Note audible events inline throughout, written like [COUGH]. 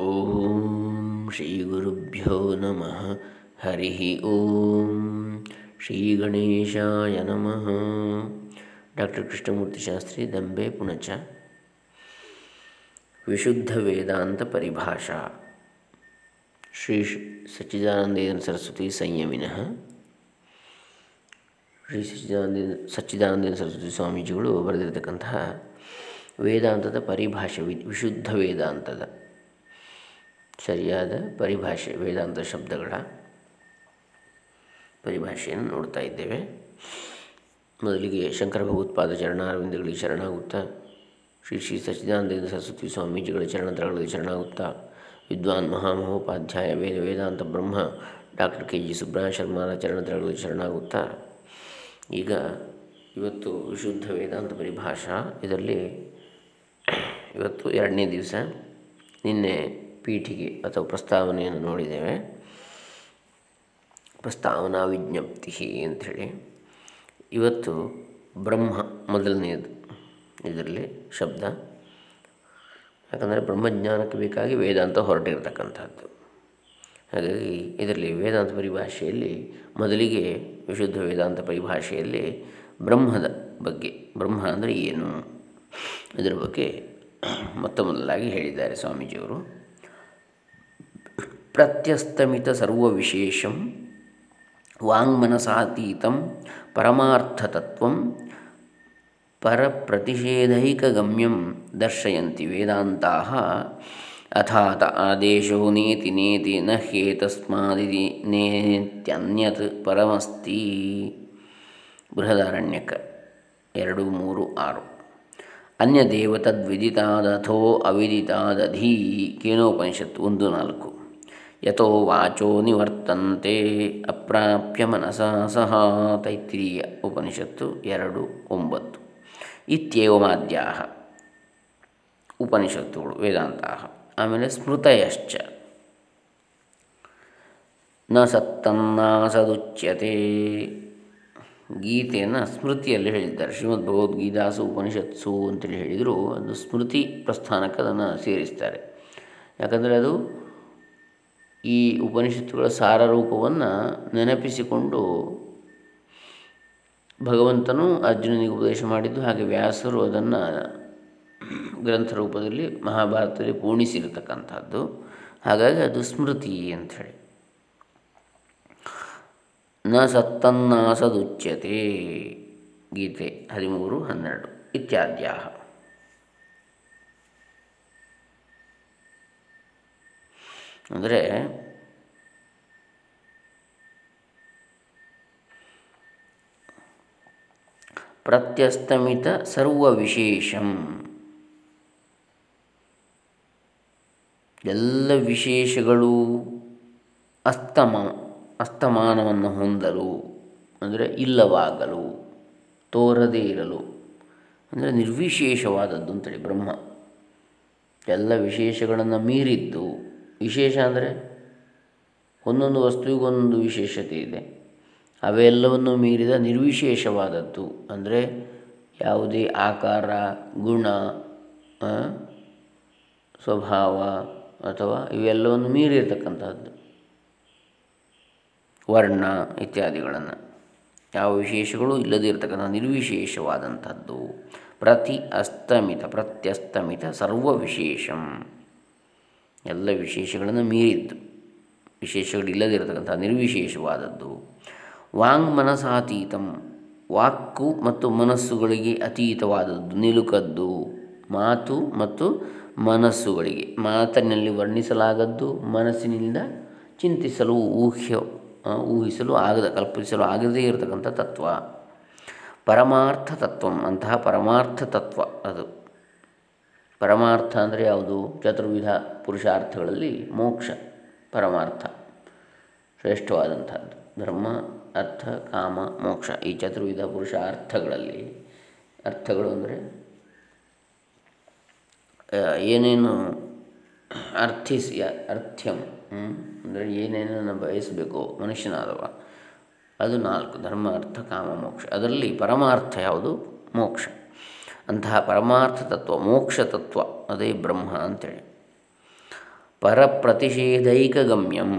ಓಂ ಶ್ರೀ ಗುರುಭ್ಯೋ ನಮಃ ಹರಿ ಓಂ ಶ್ರೀ ಗಣೇಶಾಯ ನಮಃ ಡಾಕ್ಟರ್ ಕೃಷ್ಣಮೂರ್ತಿ ಶಾಸ್ತ್ರಿ ದಂಬೆ ಪುಣಚ ವಿಶುದ್ಧ ವೇದಾಂತ ಪರಿಭಾಷಾ ಶ್ರೀ ಸಚ್ಚಿದಾನಂದೇಂದ್ರ ಸರಸ್ವತಿ ಸಂಯಮಿನಃ ಶ್ರೀ ಸಚ್ಚಿದಾನಂದ ಸಚ್ಚಿದಾನಂದೇಂದ್ರ ಸರಸ್ವತಿ ಸ್ವಾಮೀಜಿಗಳು ಬರೆದಿರತಕ್ಕಂತಹ ವೇದಾಂತದ ಪರಿಭಾಷೆ, ವಿಶುದ್ಧ ವೇದಾಂತದ ಸರಿಯಾದ ಪರಿಭಾಷೆ, ವೇದಾಂತ ಶಬ್ದಗಳ ಪರಿಭಾಷೆಯನ್ನು ನೋಡ್ತಾ ಇದ್ದೇವೆ. ಮೊದಲಿಗೆ ಶಂಕರ ಭಗವತ್ಪಾದ ಚರಣಾರವಿಂದಗಳಿಗೆ ಶರಣಾಗುತ್ತಾ, ಶ್ರೀ ಶ್ರೀ ಸಚ್ಚಿದಾನಂದ ಸರಸ್ವತಿ ಸ್ವಾಮೀಜಿಗಳ ಚರಣದರಗಳಿಗೆ ಶರಣಾಗುತ್ತಾ, ವಿದ್ವಾನ್ ಮಹಾಮಹೋಪಾಧ್ಯಾಯ ವೇದ, ವೇದಾಂತ ಬ್ರಹ್ಮ ಡಾಕ್ಟರ್ ಕೆ ಜಿ ಸುಬ್ರಹ ಶರ್ಮಾರ ಚರಣದರಗಳಿಗೆ ಶರಣಾಗುತ್ತಾ, ಈಗ ಇವತ್ತು ವಿಶುದ್ಧ ವೇದಾಂತ ಪರಿಭಾಷಾ ಇದರಲ್ಲಿ, ಇವತ್ತು ಎರಡನೇ ದಿವಸ, ನಿನ್ನೆ ಪೀಠಿಗೆ ಅಥವಾ ಪ್ರಸ್ತಾವನೆಯನ್ನು ನೋಡಿದ್ದೇವೆ. ಪ್ರಸ್ತಾವನಾ ವಿಜ್ಞಪ್ತಿ ಅಂಥೇಳಿ. ಇವತ್ತು ಬ್ರಹ್ಮ ಮೊದಲನೆಯದು ಇದರಲ್ಲಿ ಶಬ್ದ. ಯಾಕಂದರೆ ಬ್ರಹ್ಮಜ್ಞಾನಕ್ಕೆ ಬೇಕಾಗಿ ವೇದಾಂತ ಹೊರಟಿರ್ತಕ್ಕಂಥದ್ದು. ಹಾಗಾಗಿ ಇದರಲ್ಲಿ ವೇದಾಂತ ಪರಿಭಾಷೆಯಲ್ಲಿ, ಮೊದಲಿಗೆ ವಿಶುದ್ಧ ವೇದಾಂತ ಪರಿಭಾಷೆಯಲ್ಲಿ ಬ್ರಹ್ಮದ ಬಗ್ಗೆ, ಬ್ರಹ್ಮ ಅಂದರೆ ಏನು? ಇದರ ಬಗ್ಗೆ ಮೊತ್ತ ಮೊದಲಾಗಿ ಹೇಳಿದ್ದಾರೆ ಸ್ವಾಮೀಜಿಯವರು. ಪ್ರತ್ಯಸ್ತಮಿತ ಸರ್ವವಿಶೇಷಂ ವಾಂಗ್ಮನಸಾತೀತಂ ಪರಮಾರ್ಥತತ್ವಂ ಪರಪ್ರತಿಷೇಧೈಕಗಮ್ಯಂ ದರ್ಶಯಂತಿ ವೇದಾಂತಾ ಅಥಾತ ಆದೇಶೋ ನೇತಿ ನೇತಿ ನ ಹ್ಯೇತಸ್ಮಾದಿತಿ ನೇತ್ಯನ್ಯತ್ ಪರಮಸ್ತಿ. ಬೃಹದಾರಣ್ಯಕ ಎರಡು ಮೂರು ಆರು. ಅನ್ಯದೇವ ತದ್ವಿದಿತಾದಥೋ ಅವಿದಿತಾದಧೀ ಕೇನೋಪನಿಷತ್ ಒಂದು ನಾಲ್ಕು. ಯಥೋ ವಾಚೋ ನಿವರ್ತಂತೆ ಅಪ್ರಾಪ್ಯ ಮನಸ ಸಹ ತೈತ್ರೀಯ ಉಪನಿಷತ್ತು ಎರಡು ಒಂಬತ್ತು। ಇತ್ಯೇವಮಾದ್ಯಾ ಉಪನಿಷತ್ತುಗಳು ವೇದಾಂತ ಆಮೇಲೆ ಸ್ಮೃತಯಶ್ಚ। ನ ಸತ್ತನ್ನಾಸದುಚ್ಯತೆ ಗೀತೆಯನ್ನು ಸ್ಮೃತಿಯಲ್ಲಿ ಹೇಳಿದ್ದಾರೆ। ಶ್ರೀಮದ್ ಭಗವದ್ಗೀತಾಸು ಉಪನಿಷತ್ಸು ಅಂತೇಳಿ ಹೇಳಿದರು. ಅದು ಸ್ಮೃತಿ ಪ್ರಸ್ಥಾನಕ್ಕೆ ಅದನ್ನು ಸೇರಿಸ್ತಾರೆ. ಯಾಕಂದರೆ ಅದು ಈ ಉಪನಿಷತ್ತುಗಳ ಸಾರರೂಪವನ್ನು ನೆನಪಿಸಿಕೊಂಡು ಭಗವಂತನು ಅರ್ಜುನನಿಗೆ ಉಪದೇಶ ಮಾಡಿದ್ದು ಹಾಗೆ ವ್ಯಾಸರು ಅದನ್ನು ಗ್ರಂಥ ರೂಪದಲ್ಲಿ ಮಹಾಭಾರತದಲ್ಲಿ ಪೂರ್ಣಿಸಿರತಕ್ಕಂಥದ್ದು. ಹಾಗಾಗಿ ಅದು ಸ್ಮೃತಿ ಅಂಥೇಳಿ. ನ ಸತ್ತನ್ನಾಸದುಚ್ಯತೆ. ಗೀತೆ ಹದಿಮೂರು ಹನ್ನೆರಡು ಇತ್ಯಾದ್ಯಾ ಅಂದರೆ ಪ್ರತ್ಯಸ್ತಮಿತ ಸರ್ವವಿಶೇಷಂ. ಎಲ್ಲ ವಿಶೇಷಗಳು ಅಸ್ತಮ, ಅಸ್ತಮಾನವನ್ನು ಹೊಂದಲು, ಅಂದರೆ ಇಲ್ಲವಾಗಲು, ತೋರದೇ ಇರಲು, ಅಂದರೆ ನಿರ್ವಿಶೇಷವಾದದ್ದು ಅಂತೇಳಿ ಬ್ರಹ್ಮ. ಎಲ್ಲ ವಿಶೇಷಗಳನ್ನು ಮೀರಿದ್ದು ವಿಶೇಷ ಅಂದರೆ ಒಂದೊಂದು ವಸ್ತುವಿಗೊಂದು ವಿಶೇಷತೆ ಇದೆ. ಅವೆಲ್ಲವನ್ನು ಮೀರಿದ ನಿರ್ವಿಶೇಷವಾದದ್ದು ಅಂದರೆ ಯಾವುದೇ ಆಕಾರ, ಗುಣ ಸ್ವಭಾವ ಅಥವಾ ಇವೆಲ್ಲವನ್ನು ಮೀರಿರ್ತಕ್ಕಂಥದ್ದು ವರ್ಣ ಇತ್ಯಾದಿಗಳನ್ನು. ಯಾವ ವಿಶೇಷಗಳು ಇಲ್ಲದೇ ಇರತಕ್ಕಂಥ ನಿರ್ವಿಶೇಷವಾದಂಥದ್ದು. ಪ್ರತಿ ಅಸ್ತಮಿತ ಪ್ರತ್ಯಸ್ತಮಿತ ಸರ್ವ ವಿಶೇಷಂ ಎಲ್ಲ ವಿಶೇಷಗಳನ್ನು ಮೀರಿದ್ದು ವಿಶೇಷಗಳಿಲ್ಲದಿರತಕ್ಕಂಥ ನಿರ್ವಿಶೇಷವಾದದ್ದು. ವಾಂಗ್ ಮನಸಾತೀತಂ ವಾಕು ಮತ್ತು ಮನಸ್ಸುಗಳಿಗೆ ಅತೀತವಾದದ್ದು ನಿಲುಕದ್ದು. ಮಾತು ಮತ್ತು ಮನಸ್ಸುಗಳಿಗೆ, ಮಾತಿನಲ್ಲಿ ವರ್ಣಿಸಲಾಗದ್ದು, ಮನಸ್ಸಿನಿಂದ ಚಿಂತಿಸಲು ಊಹ್ಯ ಊಹಿಸಲು ಆಗದ, ಕಲ್ಪಿಸಲು ಆಗದೇ ಇರತಕ್ಕಂಥ ತತ್ವ. ಪರಮಾರ್ಥ ತತ್ವಂ, ಅಂತಹ ಪರಮಾರ್ಥ ತತ್ವ ಅದು. ಪರಮಾರ್ಥ ಅಂದರೆ ಯಾವುದು? ಚತುರ್ವಿಧ ಪುರುಷಾರ್ಥಗಳಲ್ಲಿ ಮೋಕ್ಷ, ಪರಮಾರ್ಥ, ಶ್ರೇಷ್ಠವಾದಂಥದ್ದು. ಧರ್ಮ, ಅರ್ಥ, ಕಾಮ, ಮೋಕ್ಷ ಈ ಚತುರ್ವಿಧ ಪುರುಷಾರ್ಥಗಳಲ್ಲಿ. ಅರ್ಥಗಳು ಅಂದರೆ ಏನೇನು ಅರ್ಥಿಸಿ, ಅರ್ಥ್ಯಂ ಅಂದರೆ ಏನೇನನ್ನು ಬಯಸಬೇಕು ಮನುಷ್ಯನಾದವ, ಅದು ನಾಲ್ಕು. ಧರ್ಮ, ಅರ್ಥ, ಕಾಮ, ಮೋಕ್ಷ. ಅದರಲ್ಲಿ ಪರಮಾರ್ಥ ಯಾವುದು? ಮೋಕ್ಷ. ಅಂತಹ ಪರಮಾರ್ಥ ತತ್ವ, ಮೋಕ್ಷ ತತ್ವ, ಅದೇ ಬ್ರಹ್ಮ ಅಂತೇಳಿ. ಪರಪ್ರತಿಷೇಧೈಕಗಮ್ಯಂ.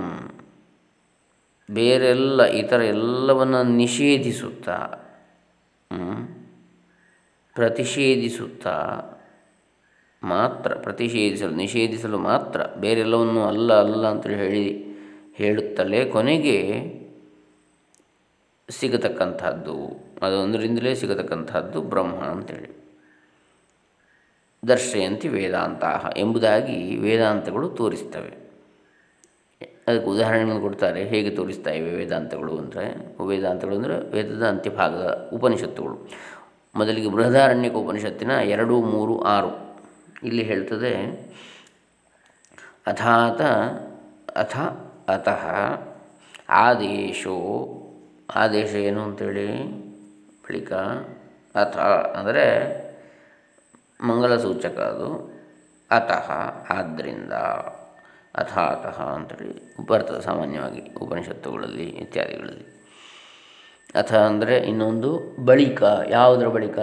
ಬೇರೆಲ್ಲ ಇತರ ಎಲ್ಲವನ್ನು ನಿಷೇಧಿಸುತ್ತಾ ಪ್ರತಿಷೇಧಿಸುತ್ತಾ ಮಾತ್ರ, ಪ್ರತಿಷೇಧಿಸಲು, ನಿಷೇಧಿಸಲು ಮಾತ್ರ, ಬೇರೆಲ್ಲವನ್ನು ಅಲ್ಲ ಅಲ್ಲ ಅಂತೇಳಿ ಹೇಳಿ, ಹೇಳುತ್ತಲೇ ಕೊನೆಗೆ ಸಿಗತಕ್ಕಂಥದ್ದು. ಅದೊಂದರಿಂದಲೇ ಸಿಗತಕ್ಕಂಥದ್ದು ಬ್ರಹ್ಮ ಅಂತೇಳಿ. ದರ್ಶಯಂತಿ ವೇದಾಂತ ಎಂಬುದಾಗಿ ವೇದಾಂತಗಳು ತೋರಿಸ್ತವೆ. ಅದಕ್ಕೆ ಉದಾಹರಣೆಗಳನ್ನು ಕೊಡ್ತಾರೆ, ಹೇಗೆ ತೋರಿಸ್ತಾ ಇವೆ ವೇದಾಂತಗಳು ಅಂದರೆ? ವೇದಾಂತಗಳು ಅಂದರೆ ವೇದದ ಅಂತ್ಯಭಾಗದ ಉಪನಿಷತ್ತುಗಳು. ಮೊದಲಿಗೆ ಬೃಹದಾರಣ್ಯಕ ಉಪನಿಷತ್ತಿನ ಎರಡು, ಮೂರು, ಆರು. ಇಲ್ಲಿ ಹೇಳ್ತದೆ, ಅಥಾತ, ಅಥ, ಅತಃ, ಆದೇಶೋ. ಆದೇಶ ಏನು ಅಂತೇಳಿ? ಬಳಿಕ ಅಥ ಅಂದರೆ ಮಂಗಲ ಸೂಚಕ ಅದು. ಅತಃ ಆದ್ದರಿಂದ ಅಥ ಅತಃ ಅಂತೇಳಿ ಬರ್ತದೆ ಸಾಮಾನ್ಯವಾಗಿ ಉಪನಿಷತ್ತುಗಳಲ್ಲಿ ಇತ್ಯಾದಿಗಳಲ್ಲಿ. ಅಥ ಅಂದರೆ ಇನ್ನೊಂದು ಬಳಿಕ, ಯಾವುದರ ಬಳಿಕ?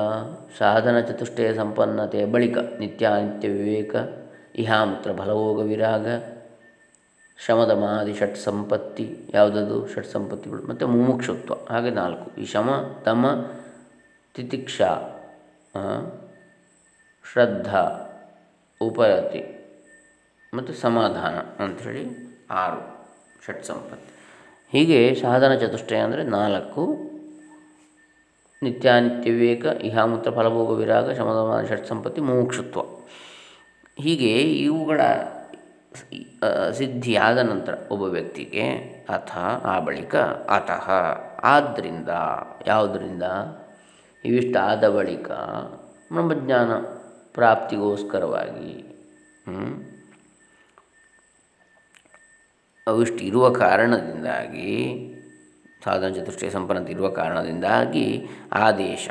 ಸಾಧನ ಚತುಷ್ಟಯ ಸಂಪನ್ನತೆಯ ಬಳಿಕ. ನಿತ್ಯ ನಿತ್ಯ ವಿವೇಕ, ಇಹಾಮೂತ್ರ ಫಲಭೋಗ ವಿರಾಗ, ಶಮದ ಮಾದಿ ಷಟ್ ಸಂಪತ್ತಿ, ಯಾವುದದು? ಷಟ್ ಸಂಪತ್ತಿಗಳು. ಮತ್ತು ಮುಮುಕ್ಷುತ್ವ, ಹಾಗೆ ನಾಲ್ಕು. ಈ ಶಮ, ತಮ, ತಿತಿಕ್ಷಾ ಶ್ರದ್ಧಾ, ಉಪರತಿ ಮತ್ತು ಸಮಾಧಾನ ಅಂಥೇಳಿ ಆರು ಷಟ್ ಸಂಪತ್ತು. ಹೀಗೆ ಸಾಧನ ಚತುಷ್ಟಯ ಅಂದರೆ ನಾಲ್ಕು. ನಿತ್ಯಾನಿತ್ಯ ವಿವೇಕ ಇಹಾಮೂತ್ರ ಫಲಭೋಗ, ವಿರಾಗ ಶಮದಮಾನ ಷಟ್ ಸಂಪತ್ತಿ ಮುಮುಕ್ಷುತ್ವ ಹೀಗೆ ಇವುಗಳ ಸಿದ್ಧಿಯಾದ ನಂತರ ಒಬ್ಬ ವ್ಯಕ್ತಿಗೆ ಅಥ ಆ ಬಳಿಕ ಅತಃ ಆದ್ದರಿಂದ ಯಾವುದರಿಂದ? ಇವಿಷ್ಟಾದ ಬಳಿಕ ಬ್ರಹ್ಮಜ್ಞಾನ ಪ್ರಾಪ್ತಿಗೋಸ್ಕರವಾಗಿ ಅವಿಷ್ಟು ಇರುವ ಕಾರಣದಿಂದಾಗಿ, ಸಾಧನ ಚತುಷ್ಟಯ ಸಂಪನ್ನತೆ ಇರುವ ಕಾರಣದಿಂದಾಗಿ ಆದೇಶ.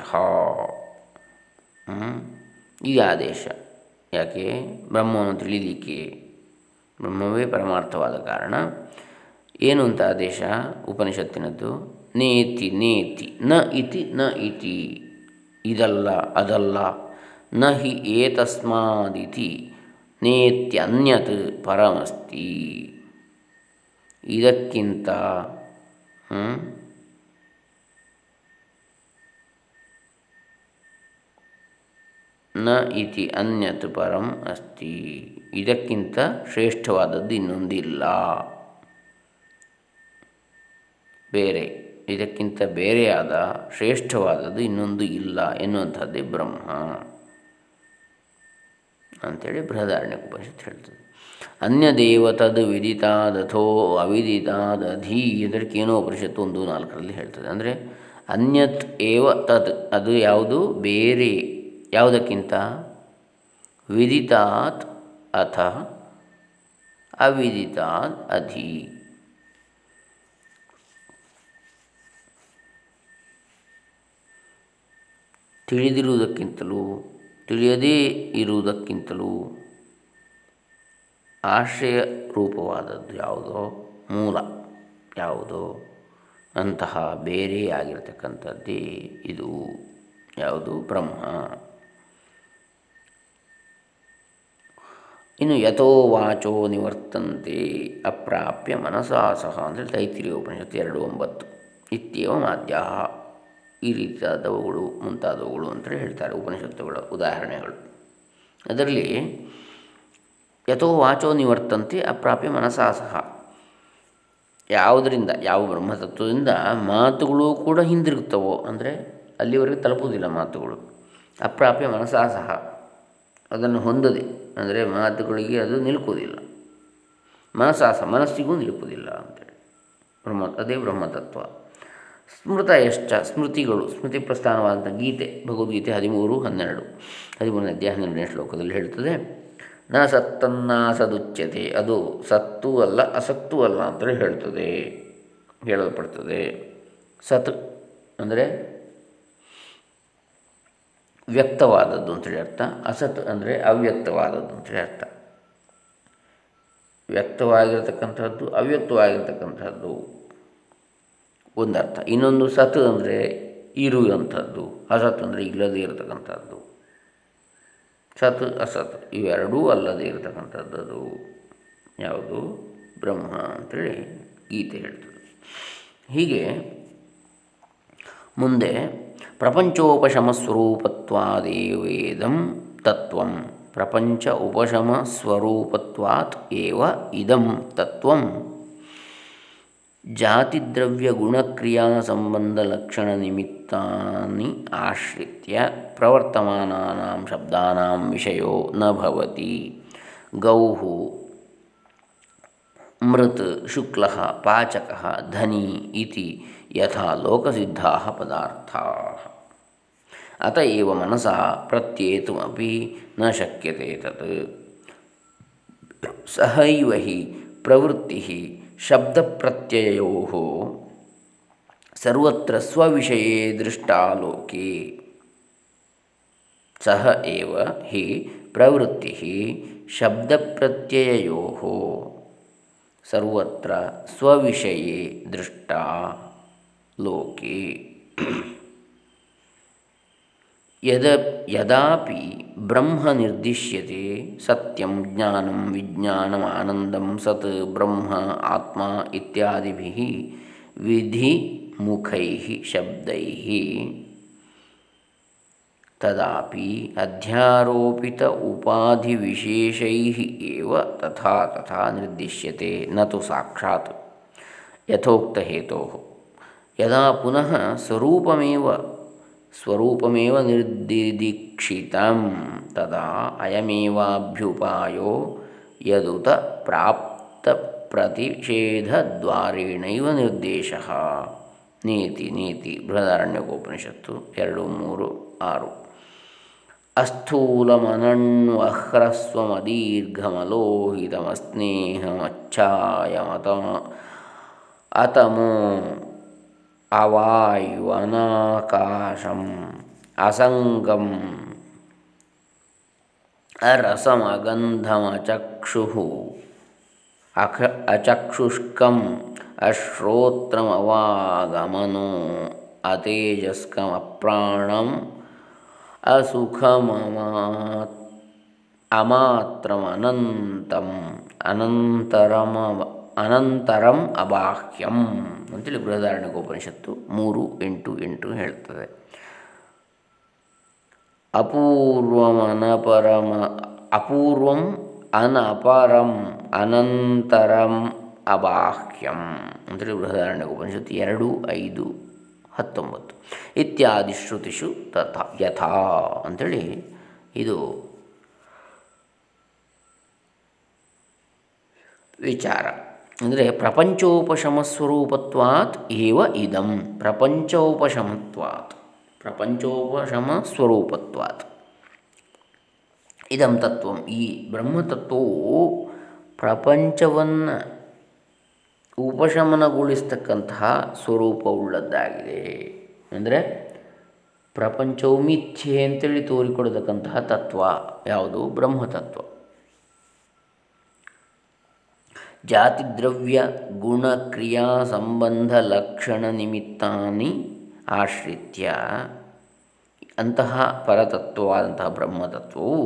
ಈ ಆದೇಶ. ಯಾಕೆ? ಬ್ರಹ್ಮವನ್ನು ತಿಳಿಲಿಕ್ಕೆ. ಬ್ರಹ್ಮವೇ ಪರಮಾರ್ಥವಾದ ಕಾರಣ. ಏನು ಅಂತ ಆದೇಶ? ಉಪನಿಷತ್ತಿನದ್ದು. ನೇತಿ ನೇತಿ, ನ ಇತಿ ನ ಇತಿ. ಇದಲ್ಲ, ಅದಲ್ಲ. ನ ಹಿ ಏತಸ್ಮಾದಿತಿ, ನೇತ್ಯನ್ಯತ್ ಪರಮಸ್ತಿ. ಇದಕ್ಕಿಂತ ನ ಇತಿ ಅನ್ಯತ್ ಪರಂ ಅಸ್ತಿ. ಇದಕ್ಕಿಂತ ಶ್ರೇಷ್ಠವಾದದ್ದು ಇನ್ನೊಂದಿಲ್ಲ. ಬೇರೆ, ಇದಕ್ಕಿಂತ ಬೇರೆಯಾದ ಶ್ರೇಷ್ಠವಾದದ್ದು ಇನ್ನೊಂದು ಇಲ್ಲ ಎನ್ನುವಂಥದ್ದೇ ಬ್ರಹ್ಮ. ಅಂಥೇಳಿ ಬೃಹದಾರಣ್ಯ ಉಪನಿಷತ್ತು ಹೇಳ್ತದೆ. ಅನ್ಯದೇವ ತದ್ ವಿದಿತಾದಥೋ ಅವಿದಿತಾದಧಿ ಕೇನೋ ಉಪನಿಷತ್ತು ಒಂದು ನಾಲ್ಕರಲ್ಲಿ ಹೇಳ್ತದೆ. ಅಂದರೆ ಅನ್ಯತ್ ಏವ ತದ್ ಅದು ಯಾವುದು? ಬೇರೆ. ಯಾವುದಕ್ಕಿಂತ? ವಿದಿತಾತ್ ಅಥ ಅವಿದಿತಾತ್ ಅಧಿ. ತಿಳಿದಿರುವುದಕ್ಕಿಂತಲೂ ತಿಳಿಯದೇ ಇರುವುದಕ್ಕಿಂತಲೂ ಆಶ್ರಯ ರೂಪವಾದದ್ದು ಯಾವುದೋ ಮೂಲ ಯಾವುದೋ ಅಂತಹ ಬೇರೆ ಆಗಿರತಕ್ಕಂಥದ್ದೇ ಇದು. ಯಾವುದು? ಬ್ರಹ್ಮ. ಇನ್ನು ಯಥೋ ವಾಚೋ ನಿವರ್ತಂತೆ ಅಪ್ರಾಪ್ಯ ಮನಸಾ ಸಹ ಅಂದರೆ ತೈತಿರಿಯ ಉಪನಿಷತ್ತು ಎರಡು ಒಂಬತ್ತು. ಇತ್ಯವ ಮಾಧ್ಯ ಈ ರೀತಿಯಾದವುಗಳು ಮುಂತಾದವುಗಳು ಅಂತೇಳಿ ಹೇಳ್ತಾರೆ ಉಪನಿಷತ್ತುಗಳ ಉದಾಹರಣೆಗಳು. ಅದರಲ್ಲಿ ಯಥೋ ವಾಚೋ ನಿವರ್ತಂತೆ ಅಪ್ರಾಪ್ಯ ಮನಸಾ ಸಹ. ಯಾವುದರಿಂದ? ಯಾವ ಬ್ರಹ್ಮತತ್ವದಿಂದ ಮಾತುಗಳು ಕೂಡ ಹಿಂದಿರುಗುತ್ತವೋ ಅಂದರೆ ಅಲ್ಲಿವರೆಗೆ ತಲುಪುವುದಿಲ್ಲ ಮಾತುಗಳು. ಅಪ್ರಾಪ್ಯ ಮನಸಾ ಸಹ. ಅದನ್ನು ಹೊಂದದೆ ಅಂದರೆ ಮಾತುಗಳಿಗೆ ಅದು ನಿಲುಕುವುದಿಲ್ಲ. ಮನಸಾಸ ಮನಸ್ಸಿಗೂ ನಿಲುಕುವುದಿಲ್ಲ ಅಂತೇಳಿ ಬ್ರಹ್ಮ, ಅದೇ ಬ್ರಹ್ಮತತ್ವ. ಸ್ಮೃತ ಯಶ್ಚ, ಸ್ಮೃತಿಗಳು, ಸ್ಮೃತಿ ಪ್ರಸ್ಥಾನವಾದಂಥ ಗೀತೆ, ಭಗವದ್ಗೀತೆ ಹದಿಮೂರು, ಹನ್ನೆರಡು, ಹದಿಮೂರನೇ ಅಧ್ಯಾಯ, ಹನ್ನೆರಡನೇ ಶ್ಲೋಕದಲ್ಲಿ ಹೇಳ್ತದೆ ನ ಸತ್ತನ್ನಾಸದುಚ್ಯತೆ, ಅದು ಸತ್ತು ಅಲ್ಲ, ಅಸತ್ತು ಅಲ್ಲ ಅಂತೇಳಿ ಹೇಳ್ತದೆ ಹೇಳಲ್ಪಡ್ತದೆ. ಸತ್ ಅಂದರೆ ವ್ಯಕ್ತವಾದದ್ದು ಅಂತೇಳಿ ಅರ್ಥ, ಅಸತ್ ಅಂದರೆ ಅವ್ಯಕ್ತವಾದದ್ದು ಅಂತೇಳಿ ಅರ್ಥ. ವ್ಯಕ್ತವಾಗಿರತಕ್ಕಂಥದ್ದು ಅವ್ಯಕ್ತವಾಗಿರ್ತಕ್ಕಂಥದ್ದು ಒಂದರ್ಥ. ಇನ್ನೊಂದು ಸತ್ ಅಂದರೆ ಇರುವಂಥದ್ದು ಅಸತ್ ಅಂದರೆ ಇಲ್ಲದೇ ಇರತಕ್ಕಂಥದ್ದು. ಸತ್, ಅಸತ್ ಇವೆರಡೂ ಅಲ್ಲದೇ ಇರತಕ್ಕಂಥದ್ದು ಯಾವುದು? ಬ್ರಹ್ಮ ಅಂತೇಳಿ ಗೀತೆ ಹೇಳ್ತದೆ. ಹೀಗೆ ಮುಂದೆ ಪ್ರಪಂಚೋಪಶಮ ಸ್ವರೂಪತ್ವಾದೇವೇದಂ ತತ್ವಂ, ಪ್ರಪಂಚ ಉಪಶಮ ಸ್ವರೂಪತ್ವಾತ್ ಏವ ಇದಂ ತತ್ವಂ. ಜಾತಿದ್ರವ್ಯ ಗುಣಕ್ರಿಯಾ ಸಂಬಂಧ ಲಕ್ಷಣ ನಿಮಿತ್ತಾನಿ ಆಶ್ರಿತ್ಯ ಪ್ರವರ್ತಮಾನಾನಾಂ ಶಬ್ದಾನಾಂ ವಿಷಯೋ ನ ಭವತಿ. ಗೌಃ, ಮೃತ್, ಶುಕ್ಲ, ಪಾಚಕ, ಧನಿ ಇತಿ ಯಥಾ ಲೋಕಸಿದ್ಧಾ ಪದಾರ್ಥ. ಅತ ಏವ ಮನಸ ಪ್ರತ್ಯೇತುಮಪಿ ನ ಶಕ್ಯತೆ ತತ್ ಸಹೈವ ಹಿ ಪ್ರವೃತ್ತಿ ಶಬ್ದಪ್ರತ್ಯಯೋ ಸರ್ವತ್ರ ಸ್ವವಿಷಯೇ ದೃಷ್ಟಾಲೋಕೆ ಸಹ ಏವ ಹಿ ಪ್ರವೃತ್ತಿ ಶಬ್ದಪ್ರತ್ಯಯೋ ಸರ್ವತ್ರ ಸ್ವವಿಷಯೇ ದೃಷ್ಟ ಲೋಕೆ ಯದ ಯದಾಪಿ ಬ್ರಹ್ಮ ನಿರ್ದಿಶ್ಯತೆ ಸತ್ಯಂ ಜ್ಞಾನಂ ವಿಜ್ಞಾನಂ ಆನಂದಂ ಸತ್ ಬ್ರಹ್ಮ ಆತ್ಮ ಇತ್ಯಾದಿಭಿಃ ವಿಧಿಮುಖೈಃ ಶಬ್ದೈಃ ತದಾಪಿ ಅಧ್ಯಾರೋಪಿತ ಉಪಾಧಿವಿಶೇಷೈಃ ಏವ ತಥಾ ತಥಾ ನಿರ್ದಿಶ್ಯತೆ ನ ತು ಸಾಕ್ಷಾತ್ ಯಥೋಕ್ತಹೇತೋಃ ಯದಾ ಪುನಃ ಸ್ವರೂಪಮೇವ ನಿರ್ದಿದೀಕ್ಷಿತಂ ತದಾ ಅಯಮೇವಾಭ್ಯುಪಾಯೋ ಯದುತ ಪ್ರಾಪ್ತ ಪ್ರತಿಷೇಧದ್ವಾರೇಣೈವ ನಿರ್ದೇಶ. ನೀತಿ ನೀತಿ ಬೃಹದಾರಣ್ಯಕೋಪನಿಷತ್ತು ಎರಡು, ಮೂರು, ಆರು. ಅಸ್ಥೂಲಮನನ್ವಹ್ರಸ್ವಮದೀರ್ಘಮಲೋಹಿತಮಸ್ನೇಹಮಚ್ಛಾಯಮತ ಅತಮೋ ಅವಾಯುವನಾಕಾಶಂ ಅಸಂಗಂ ಅರಸಮಗಂಧಮಚಕ್ಷು ಅಖ ಅಚಕ್ಷುಷ್ಕಂ ಅಶ್ರೋತ್ರಮವಾಗಮನೋ ಅತೇಜಸ್ಕಮಪ್ರಾಣಂ ಅಸುಖಮಮಾ ಅಮಾತ್ರಮನಂತಂ ಅನಂತರಮ ಅನಂತರಂ ಅಬಾಹ್ಯಂ ಅಂತೇಳಿ ಬೃಹದಾರಣ್ಯಕೋಪನಿಷತ್ತು ಮೂರು, ಎಂಟು ಎಂಟು ಹೇಳ್ತದೆ. ಅಪೂರ್ವಮನಪರಮ ಅಪೂರ್ವಂ ಅನಪರಂ, ಅನಂತರಂ ಅಬಾಹ್ಯಂ ಅಂತೇಳಿ ಬೃಹದಾರಣ್ಯಕೋಪನಿಷತ್ತು ಎರಡು, ಐದು, ಹತ್ತೊಂಬತ್ತು. ಇತ್ಯಾದಿ ಶ್ರುತಿಷು ತಥಾ, ಯಥಾ ಅಂಥೇಳಿ ಇದು ವಿಚಾರ. ಅಂದರೆ ಪ್ರಪಂಚೋಪಶಮಸ್ವರೂಪತ್ವಾತ್ ಏವ ಇದಂ. ಪ್ರಪಂಚೋಪಶಮತ್ವಾತ್. ಪ್ರಪಂಚೋಪಶಮ ಸ್ವರೂಪತ್ವಾತ್ ಇದಂ ತತ್ವ. ಈ ಬ್ರಹ್ಮತತ್ವವು ಪ್ರಪಂಚವನ್ನು ಉಪಶಮನಗೊಳಿಸ್ತಕ್ಕಂತಹ ಸ್ವರೂಪವುಳ್ಳದ್ದಾಗಿದೆ. ಅಂದರೆ ಪ್ರಪಂಚವು ಮಿಥ್ಯೆ ಅಂತೇಳಿ ತೋರಿಕೊಡತಕ್ಕಂತಹ ತತ್ವ ಯಾವುದು? ಬ್ರಹ್ಮತತ್ವ. ಜಾತಿದ್ರವ್ಯ ಗುಣಕ್ರಿಯಾ ಸಂಬಂಧ ಲಕ್ಷಣ ನಿಮಿತ್ತಾನಿ ಆಶ್ರಿತ್ಯ. ಅಂತಹ ಪರತತ್ವವಾದಂತಹ ಬ್ರಹ್ಮತತ್ವವು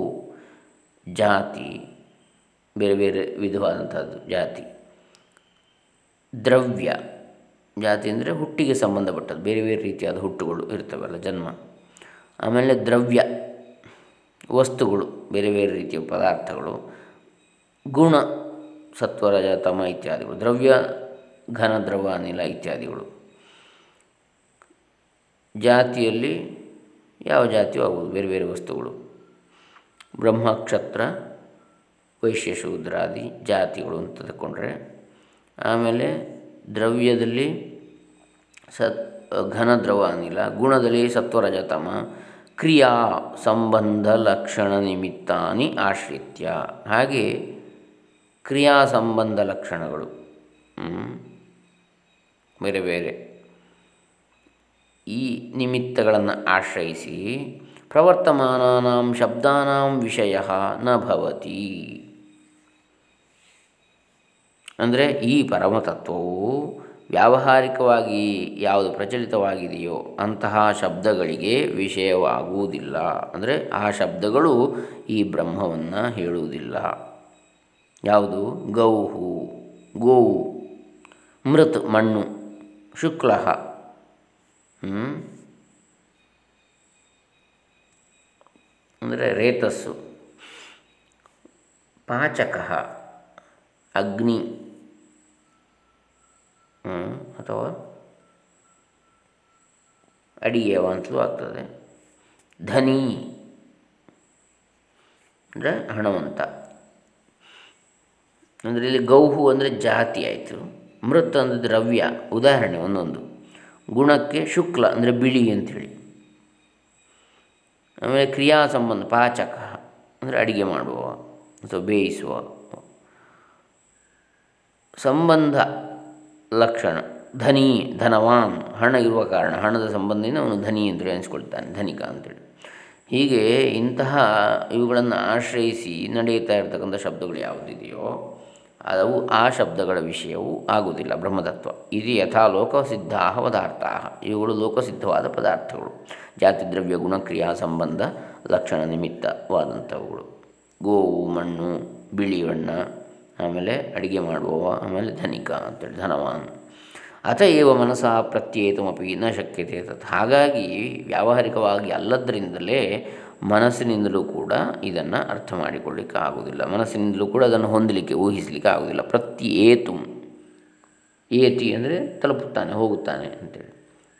ಜಾತಿ, ಬೇರೆ ಬೇರೆ ವಿಧವಾದಂಥದ್ದು ಜಾತಿ. ದ್ರವ್ಯ, ಜಾತಿ ಅಂದರೆ ಹುಟ್ಟಿಗೆ ಸಂಬಂಧಪಟ್ಟದ್ದು, ಬೇರೆ ಬೇರೆ ರೀತಿಯಾದ ಹುಟ್ಟುಗಳು ಇರ್ತವಲ್ಲ ಜನ್ಮ. ಆಮೇಲೆ ದ್ರವ್ಯ, ವಸ್ತುಗಳು, ಬೇರೆ ಬೇರೆ ರೀತಿಯ ಪದಾರ್ಥಗಳು. ಗುಣ ಸತ್ವರಜ ತಮ ಇತ್ಯಾದಿಗಳು, ದ್ರವ್ಯ ಘನ ದ್ರವ ಅನಿಲ ಇತ್ಯಾದಿಗಳು. ಜಾತಿಯಲ್ಲಿ ಯಾವ ಜಾತಿಯೂ ಆಗ್ಬೋದು ಬೇರೆ ಬೇರೆ ವಸ್ತುಗಳು. ಬ್ರಹ್ಮಕ್ಷತ್ರ ವೈಶ್ಯಶೂದ್ರಾದಿ ಜಾತಿಗಳು ಅಂತ ತಗೊಂಡ್ರೆ ಆಮೇಲೆ ದ್ರವ್ಯದಲ್ಲಿ ಸತ್, ಘನ ದ್ರವ ಅನಿಲ, ಗುಣದಲ್ಲಿ ಸತ್ವರಜತಮ, ಕ್ರಿಯಾ ಸಂಬಂಧ ಲಕ್ಷಣ ನಿಮಿತ್ತಾನಿ ಆಶ್ರಿತ್ಯ. ಹಾಗೆ ಕ್ರಿಯಾ ಸಂಬಂಧ ಲಕ್ಷಣಗಳು. ಬೇರೆ ಬೇರೆ. ಈ ನಿಮಿತ್ತಗಳನ್ನು ಆಶ್ರಯಿಸಿ ಪ್ರವರ್ತಮಾನ ಶಬ್ದಾನಾಂ ವಿಷಯ ನ ಅಂದರೆ ಈ ಪರಮತತ್ವವು ವ್ಯಾವಹಾರಿಕವಾಗಿ ಯಾವುದು ಪ್ರಚಲಿತವಾಗಿದೆಯೋ ಅಂತಹ ಶಬ್ದಗಳಿಗೆ ವಿಷಯವಾಗುವುದಿಲ್ಲ. ಅಂದರೆ ಆ ಶಬ್ದಗಳು ಈ ಬ್ರಹ್ಮವನ್ನು ಹೇಳುವುದಿಲ್ಲ. ಯಾವುದು? ಗೌಹು, ಗೋವು, ಮೃತ್, ಮಣ್ಣು ಶುಕ್ಲ ಅಂದರೆ ರೇತಸ್ಸು. ಪಾಚಕ, ಅಗ್ನಿ. ಅಥವಾ ಅಡಿಗೆವ ಅಂತಲೂ ಆಗ್ತದೆ. ಧನಿ. ಅಂದರೆ ಹಣವಂತ. ಅಂದರೆ ಇಲ್ಲಿ ಗೌಹು ಅಂದರೆ ಜಾತಿ ಆಯಿತು. ಮೃತ್ ಅಂದರೆ ದ್ರವ್ಯ, ಉದಾಹರಣೆ ಒಂದೊಂದು. ಗುಣಕ್ಕೆ ಶುಕ್ಲ ಅಂದರೆ ಬಿಳಿ ಅಂಥೇಳಿ ಆಮೇಲೆ ಕ್ರಿಯಾ ಸಂಬಂಧ, ಪಾಚಕ ಅಂದರೆ ಅಡಿಗೆ ಮಾಡುವ, ಅಥವಾ ಬೇಯಿಸುವ. ಸಂಬಂಧ ಲಕ್ಷಣ, ಧನಿ, ಧನವಾನ್, ಹಣ ಇರುವ ಕಾರಣ, ಹಣದ ಸಂಬಂಧದಿಂದ ಅವನು ಧನಿ ಅಂತೇಳಿ ಅನಿಸ್ಕೊಳ್ತಾನೆ ಧನಿಕ ಅಂತೇಳಿ. ಹೀಗೆ ಇಂತಹ ಇವುಗಳನ್ನು ಆಶ್ರಯಿಸಿ ನಡೆಯುತ್ತಾ ಇರತಕ್ಕಂಥ ಶಬ್ದಗಳು ಯಾವುದಿದೆಯೋ ಅವು ಆ ಶಬ್ದಗಳ ವಿಷಯವೂ ಆಗುವುದಿಲ್ಲ. ಬ್ರಹ್ಮತತ್ವ. ಇದು ಯಥಾ ಲೋಕಸಿದ್ಧ ಪದಾರ್ಥ ಇವುಗಳು ಲೋಕಸಿದ್ಧವಾದ ಪದಾರ್ಥಗಳು. ಜಾತಿ, ದ್ರವ್ಯ ಗುಣಕ್ರಿಯಾ ಸಂಬಂಧ, ಲಕ್ಷಣ ನಿಮಿತ್ತವಾದಂಥವುಗಳು ಗೋವು, ಮಣ್ಣು, ಬಿಳಿ ಬಣ್ಣ, ಆಮೇಲೆ ಅಡಿಗೆ ಮಾಡುವವ, ಆಮೇಲೆ ಧನಿಕ ಅಂತೇಳಿ ಧನವಾನ್. ಅತಏವ ಮನಸ ಪ್ರತ್ಯೇತಮಪಿ ನ ಶಕ್ಯತೆ ತತ್. ಹಾಗಾಗಿ ವ್ಯಾವಹಾರಿಕವಾಗಿ ಅಲ್ಲದರಿಂದಲೇ ಮನಸ್ಸಿನಿಂದಲೂ ಕೂಡ ಇದನ್ನು ಅರ್ಥ ಮಾಡಿಕೊಳ್ಳಿಕ್ಕೆ ಆಗುವುದಿಲ್ಲ. ಮನಸ್ಸಿನಿಂದಲೂ ಕೂಡ ಅದನ್ನು ಹೊಂದಲಿಕ್ಕೆ, ಊಹಿಸಲಿಕ್ಕೆ ಆಗುವುದಿಲ್ಲ. ಪ್ರತ್ಯೇತು ಏತಿ ಅಂದರೆ ತಲುಪುತ್ತಾನೆ, ಹೋಗುತ್ತಾನೆ ಅಂತೇಳಿ.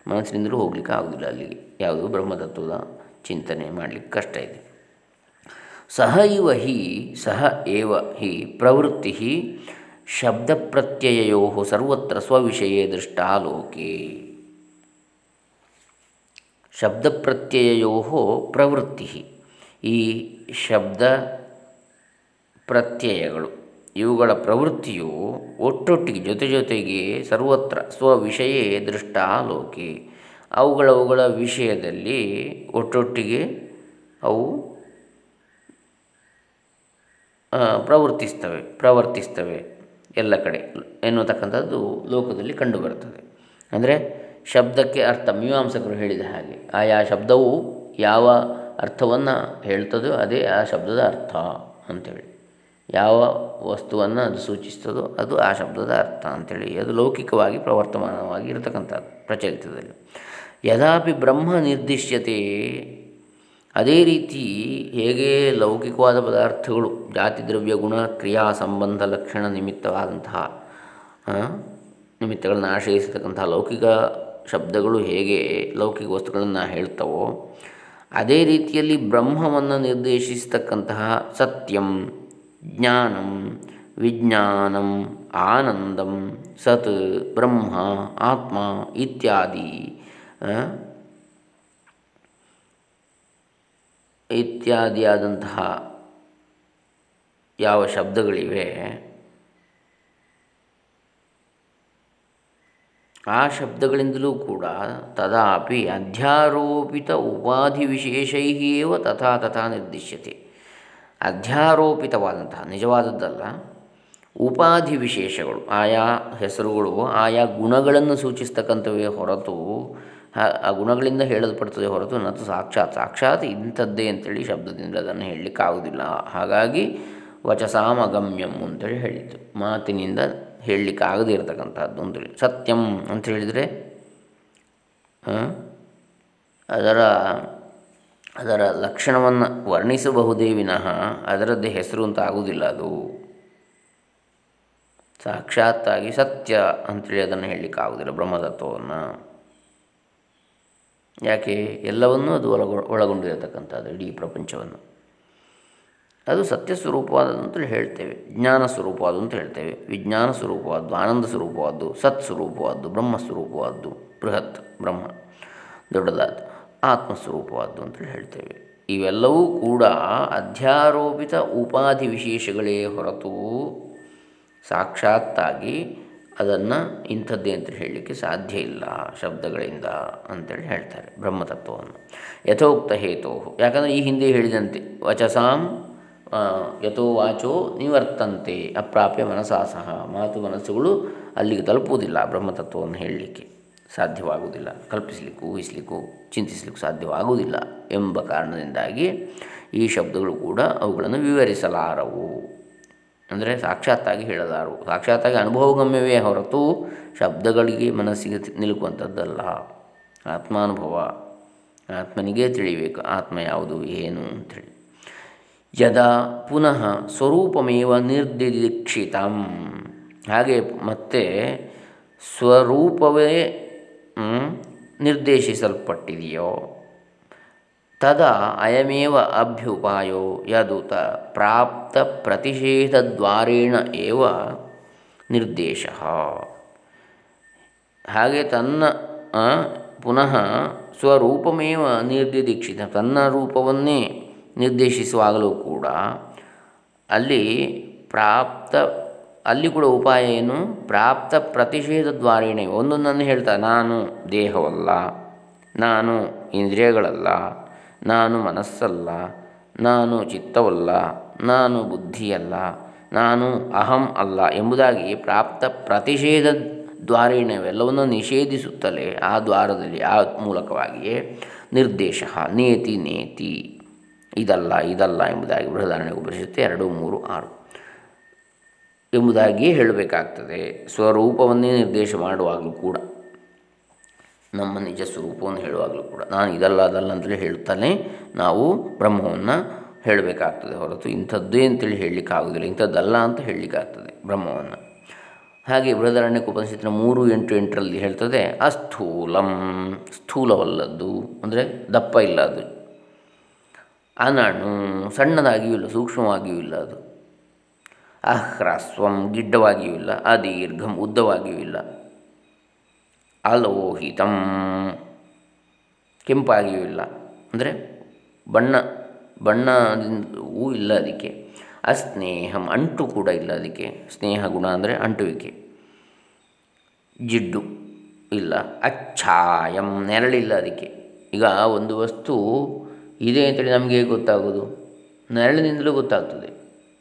ಮನಸ್ಸಿನಿಂದಲೂ ಹೋಗಲಿಕ್ಕೆ ಆಗುವುದಿಲ್ಲ ಅಲ್ಲಿಗೆ. ಯಾವುದು ಬ್ರಹ್ಮತತ್ವದ ಚಿಂತನೆ ಮಾಡಲಿಕ್ಕೆ ಕಷ್ಟ ಇದೆ. ಸಹ ಇವ ಹಿ, ಸಹ ಏವ ಹಿ, ಪ್ರವೃತ್ತಿ ಶಬ್ದ ಪ್ರತ್ಯಯೋ ಸರ್ವತ್ರ ಸ್ವವಿಷಯೇ ದೃಷ್ಟಾಲೋಕೆ. ಪ್ರತ್ಯಯೋ ಪ್ರವೃತ್ತಿ. ಈ ಶಬ್ದ ಪ್ರತ್ಯಯಗಳು ಇವುಗಳ ಪ್ರವೃತ್ತಿಯು ಒಟ್ಟೊಟ್ಟಿಗೆ ಜೊತೆ ಜೊತೆಗೆ ಸರ್ವತ್ರ ಸ್ವವಿಷಯೇ ದೃಷ್ಟ ಲೋಕೆ. ಅವುಗಳವುಗಳ ವಿಷಯದಲ್ಲಿ ಒಟ್ಟೊಟ್ಟಿಗೆ ಅವು ಪ್ರವರ್ತಿಸ್ತವೆ ಪ್ರವರ್ತಿಸ್ತವೆ ಎಲ್ಲ ಕಡೆ ಎನ್ನುತಕ್ಕಂಥದ್ದು ಲೋಕದಲ್ಲಿ ಕಂಡುಬರುತ್ತದೆ ಅಂದರೆ ಶಬ್ದಕ್ಕೆ ಅರ್ಥ. ಮೀಮಾಂಸಕರು ಹೇಳಿದ ಹಾಗೆ. ಆಯಾ ಶಬ್ದವು ಯಾವ ಅರ್ಥವನ್ನು ಹೇಳ್ತದೋ ಅದೇ ಆ ಶಬ್ದದ ಅರ್ಥ ಅಂಥೇಳಿ ಯಾವ ವಸ್ತುವನ್ನು ಅದು ಸೂಚಿಸ್ತದೋ ಅದು ಆ ಶಬ್ದದ ಅರ್ಥ ಅಂಥೇಳಿ ಅದು ಲೌಕಿಕವಾಗಿ ಪ್ರವರ್ತಮಾನವಾಗಿ ಇರತಕ್ಕಂಥದ್ದು ಪ್ರಚಲಿತದಲ್ಲಿ. ಯದಾಪಿ ಬ್ರಹ್ಮ ನಿರ್ದಿಶ್ಯತೆ. ಅದೇ ರೀತಿ ಹೇಗೆ ಲೌಕಿಕವಾದ ಪದಾರ್ಥಗಳು, ಜಾತಿ, ದ್ರವ್ಯ, ಗುಣ, ಕ್ರಿಯಾ, ಸಂಬಂಧ, ಲಕ್ಷಣ ನಿಮಿತ್ತವಾದಂತಹ ನಿಮಿತ್ತಗಳನ್ನು ಆಶ್ರಯಿಸತಕ್ಕಂತಹ ಲೌಕಿಕ ಶಬ್ದಗಳು ಹೇಗೆ ಲೌಕಿಕ ವಸ್ತುಗಳನ್ನು ಹೇಳ್ತವೋ, ಅದೇ ರೀತಿಯಲ್ಲಿ ಬ್ರಹ್ಮವನ್ನು ನಿರ್ದೇಶಿಸತಕ್ಕಂತಹ ಸತ್ಯಂ, ಜ್ಞಾನಂ, ವಿಜ್ಞಾನಂ, ಆನಂದಂ, ಸತ್, ಬ್ರಹ್ಮ, ಆತ್ಮ ಇತ್ಯಾದಿ ಇತ್ಯಾದಿಯಾದಂತಹ ಯಾವ ಶಬ್ದಗಳಿವೆ. ಆ ಶಬ್ದಗಳಿಂದಲೂ ಕೂಡ ತದಾಪಿ ಅಧ್ಯಾರೋಪಿತ ಉಪಾಧಿ ವಿಶೇಷೈವ ತಥಾ ತಥಾ ನಿರ್ದಿಶ್ಯತೆ. ಅಧ್ಯಾರೋಪಿತವಾದಂತಹ, ನಿಜವಾದದ್ದಲ್ಲ ಉಪಾಧಿ ವಿಶೇಷಗಳು ಆಯಾ ಹೆಸರುಗಳು, ಆಯಾ ಗುಣಗಳನ್ನು ಸೂಚಿಸ್ತಕ್ಕಂಥವೇ ಹೊರತು, ಆ ಗುಣಗಳಿಂದ ಹೇಳಲ್ಪಡ್ತದೆ ಹೊರತು ನತು ಸಾಕ್ಷಾತ್ ಸಾಕ್ಷಾತ್ ಇಂಥದ್ದೇ ಅಂತೇಳಿ ಶಬ್ದದಿಂದ ಅದನ್ನು ಹೇಳಲಿಕ್ಕೆ ಆಗೋದಿಲ್ಲ ಹಾಗಾಗಿ ವಚಸಾಮಗಮ್ಯಂ ಅಂತೇಳಿ ಹೇಳಿತು ಮಾತಿನಿಂದ ಹೇಳಲಿಕ್ಕೆ ಆಗದೇ ಇರತಕ್ಕಂಥದ್ದು ಅಂತೇಳಿ ಸತ್ಯಂ ಅಂತ ಹೇಳಿದರೆ ಅದರ ಅದರ ಲಕ್ಷಣವನ್ನು ವರ್ಣಿಸಬಹುದೇ ವಿನಃ, ಅದರದ್ದೇ ಹೆಸರು ಅಂತ ಆಗುವುದಿಲ್ಲ ಅದು. ಸಾಕ್ಷಾತ್ತಾಗಿ ಸತ್ಯ ಅಂಥೇಳಿ ಅದನ್ನು ಹೇಳಲಿಕ್ಕೆ ಆಗುವುದಿಲ್ಲ ಬ್ರಹ್ಮತತ್ವವನ್ನು. ಯಾಕೆ? ಎಲ್ಲವನ್ನೂ ಅದು ಒಳಗೊ ಒಳಗೊಂಡಿರತಕ್ಕಂಥದ್ದು ಇಡೀ ಪ್ರಪಂಚವನ್ನು. ಅದು ಸತ್ಯ ಸ್ವರೂಪವಾದದ್ದು ಅಂತೇಳಿ ಹೇಳ್ತೇವೆ. ಜ್ಞಾನ ಸ್ವರೂಪವಾದ ಅಂತ ಹೇಳ್ತೇವೆ. ವಿಜ್ಞಾನ ಸ್ವರೂಪವಾದ್ದು, ಆನಂದ ಸ್ವರೂಪವಾದ್ದು, ಸತ್ ಸ್ವರೂಪವಾದ್ದು, ಬ್ರಹ್ಮ ಸ್ವರೂಪವಾದ್ದು, ಬೃಹತ್ ಬ್ರಹ್ಮ, ದೊಡ್ಡದಾದ ಆತ್ಮಸ್ವರೂಪವಾದ್ದು ಅಂತೇಳಿ ಹೇಳ್ತೇವೆ. ಇವೆಲ್ಲವೂ ಕೂಡ ಅಧ್ಯಾರೋಪಿತ ಉಪಾಧಿ ವಿಶೇಷಗಳೇ ಹೊರತು ಸಾಕ್ಷಾತ್ತಾಗಿ ಅದನ್ನು ಇಂಥದ್ದೇ ಅಂತ ಹೇಳಲಿಕ್ಕೆ ಸಾಧ್ಯ ಇಲ್ಲ ಶಬ್ದಗಳಿಂದ ಅಂತೇಳಿ ಹೇಳ್ತಾರೆ ಬ್ರಹ್ಮತತ್ವವನ್ನು. ಯಥೋಕ್ತ ಹೇತೋ ಯಾಕಂದರೆ ಈ ಹಿಂದೆ ಹೇಳಿದಂತೆ ವಚಸಾಂ ಯಥೋ ವಾಚೋ ನಿವರ್ತಂತೆ ಅಪ್ರಾಪ್ಯ ಮನಸಾಸಹ ಮಾತು ಮನಸ್ಸುಗಳು ಅಲ್ಲಿಗೆ ತಲುಪುವುದಿಲ್ಲ ಬ್ರಹ್ಮತತ್ವವನ್ನು ಹೇಳಲಿಕ್ಕೆ. ಸಾಧ್ಯವಾಗುವುದಿಲ್ಲ. ಕಲ್ಪಿಸಲಿಕ್ಕೂ ಊಹಿಸಲಿಕ್ಕೂ ಚಿಂತಿಸಲಿಕ್ಕೂ ಸಾಧ್ಯವಾಗುವುದಿಲ್ಲ ಎಂಬ ಕಾರಣದಿಂದಾಗಿ ಈ ಶಬ್ದಗಳು ಕೂಡ ಅವುಗಳನ್ನು ವಿವರಿಸಲಾರವು. ಅಂದರೆ ಸಾಕ್ಷಾತ್ತಾಗಿ ಹೇಳಲಾರು. ಸಾಕ್ಷಾತ್ತಾಗಿ ಅನುಭವಗಮ್ಯವೇ ಹೊರತು ಶಬ್ದಗಳಿಗೆ ಮನಸ್ಸಿಗೆ ನಿಲುಕುವಂಥದ್ದಲ್ಲ. ಆತ್ಮಾನುಭವ. ಆತ್ಮನಿಗೆ ತಿಳಿಬೇಕು. ಆತ್ಮ ಯಾವುದು, ಏನು ಅಂಥೇಳಿ ಯದಾ ಪುನಃ ಸ್ವರೂಪಮೇವ ನಿರ್ದಿದೀಕ್ಷಿತ ಹಾಗೆ ಮತ್ತೆ ಸ್ವರೂಪವೇ ನಿರ್ದೇಶಿಸಲ್ಪಟ್ಟಿದೆಯೋ? ತದಾ ಅಯಮೇವ ಅಭ್ಯುಪಾಯೋ ಯದುತ ಪ್ರಾಪ್ತ ಪ್ರತಿಷೇಧದ್ವಾರೇಣ ಏವ ನಿರ್ದೇಶ. ಹಾಗೆ ತನ್ನ ಪುನಃ ಸ್ವರೂಪಮೇವ ನಿರ್ದಿದೀಕ್ಷಿತ ತನ್ನ ರೂಪವನ್ನೇ ನಿರ್ದೇಶಿಸುವಾಗಲೂ ಕೂಡ ಅಲ್ಲಿ ಪ್ರಾಪ್ತ, ಅಲ್ಲಿ ಕೂಡ ಉಪಾಯ ಏನು? ಪ್ರಾಪ್ತ ಪ್ರತಿಷೇಧ ದ್ವಾರೇಣೆ. ಒಂದೊಂದನ್ನು ಹೇಳ್ತಾ, ನಾನು ದೇಹವಲ್ಲ, ನಾನು ಇಂದ್ರಿಯಗಳಲ್ಲ, ನಾನು ಮನಸ್ಸಲ್ಲ, ನಾನು ಚಿತ್ತವಲ್ಲ, ನಾನು ಬುದ್ಧಿಯಲ್ಲ, ನಾನು ಅಹಂ ಅಲ್ಲ ಎಂಬುದಾಗಿ ಪ್ರಾಪ್ತ ಪ್ರತಿಷೇಧ ದ್ವಾರೇಣವೆಲ್ಲವನ್ನು ನಿಷೇಧಿಸುತ್ತಲೇ ಆ ದ್ವಾರದಲ್ಲಿ ಆ ಮೂಲಕವಾಗಿಯೇ ನಿರ್ದೇಶ ನೇತಿ ನೇತಿ. ಇದಲ್ಲ ಇದಲ್ಲ ಎಂಬುದಾಗಿ ಬೃಹದಾರಣ್ಯ ಉಪನಿಷತ್ತು ಎರಡು, ಮೂರು, ಆರು ಎಂಬುದಾಗಿಯೇ ಹೇಳಬೇಕಾಗ್ತದೆ. ಸ್ವರೂಪವನ್ನೇ ನಿರ್ದೇಶ ಮಾಡುವಾಗಲೂ ಕೂಡ, ನಮ್ಮ ನಿಜ ಸ್ವರೂಪವನ್ನು ಹೇಳುವಾಗಲೂ ಕೂಡ, ನಾನು ಇದಲ್ಲ, ಅದಲ್ಲ ಅಂತೇಳಿ ಹೇಳ್ತಾನೆ ನಾವು ಬ್ರಹ್ಮವನ್ನು ಹೇಳಬೇಕಾಗ್ತದೆ ಹೊರತು ಇಂಥದ್ದೇ ಅಂತೇಳಿ ಹೇಳಲಿಕ್ಕಾಗೋದಿಲ್ಲ ಇಂಥದ್ದಲ್ಲ ಅಂತ ಹೇಳಲಿಕ್ಕಾಗ್ತದೆ ಬ್ರಹ್ಮವನ್ನು. ಹಾಗೆ ಬೃಹದಾರಣ್ಯಕ ಉಪನಿಷತ್ತಿನ ಮೂರು, ಎಂಟು, ಎಂಟರಲ್ಲಿ ಹೇಳ್ತದೆ, ಅಸ್ಥೂಲಂ, ಸ್ಥೂಲವಲ್ಲದ್ದು, ಅಂದರೆ ದಪ್ಪ ಇಲ್ಲ ಅದು ಅನಣು ಸಣ್ಣದಾಗಿಯೂ ಇಲ್ಲ, ಸೂಕ್ಷ್ಮವಾಗಿಯೂ ಇಲ್ಲ ಅದು. ಅಹ್ರಸ್ವಂ ಗಿಡ್ಡವಾಗಿಯೂ ಇಲ್ಲ, ಅದೀರ್ಘಂ ಉದ್ದವಾಗಿಯೂ ಇಲ್ಲ. ಅಲೋಹಿತಂ ಕೆಂಪಾಗಿಯೂ ಇಲ್ಲ. ಅಂದರೆ ಬಣ್ಣ ಬಣ್ಣದಿಂದವೂ ಇಲ್ಲ ಅದಕ್ಕೆ. ಅಸ್ನೇಹಂ ಅಂಟು ಕೂಡ ಇಲ್ಲ ಅದಕ್ಕೆ. ಸ್ನೇಹ ಗುಣ ಅಂದರೆ ಅಂಟುವಿಕೆ. ಜಿಡ್ಡು ಇಲ್ಲ, ಅಚ್ಛಾಯಂ ನೆರಳಿಲ್ಲ ಅದಕ್ಕೆ. ಈಗ ಒಂದು ವಸ್ತು ಇದೆ ಅಂತೇಳಿ ನಮಗೆ ಗೊತ್ತಾಗೋದು? ನೆರಳಿನಿಂದಲೂ ಗೊತ್ತಾಗ್ತದೆ.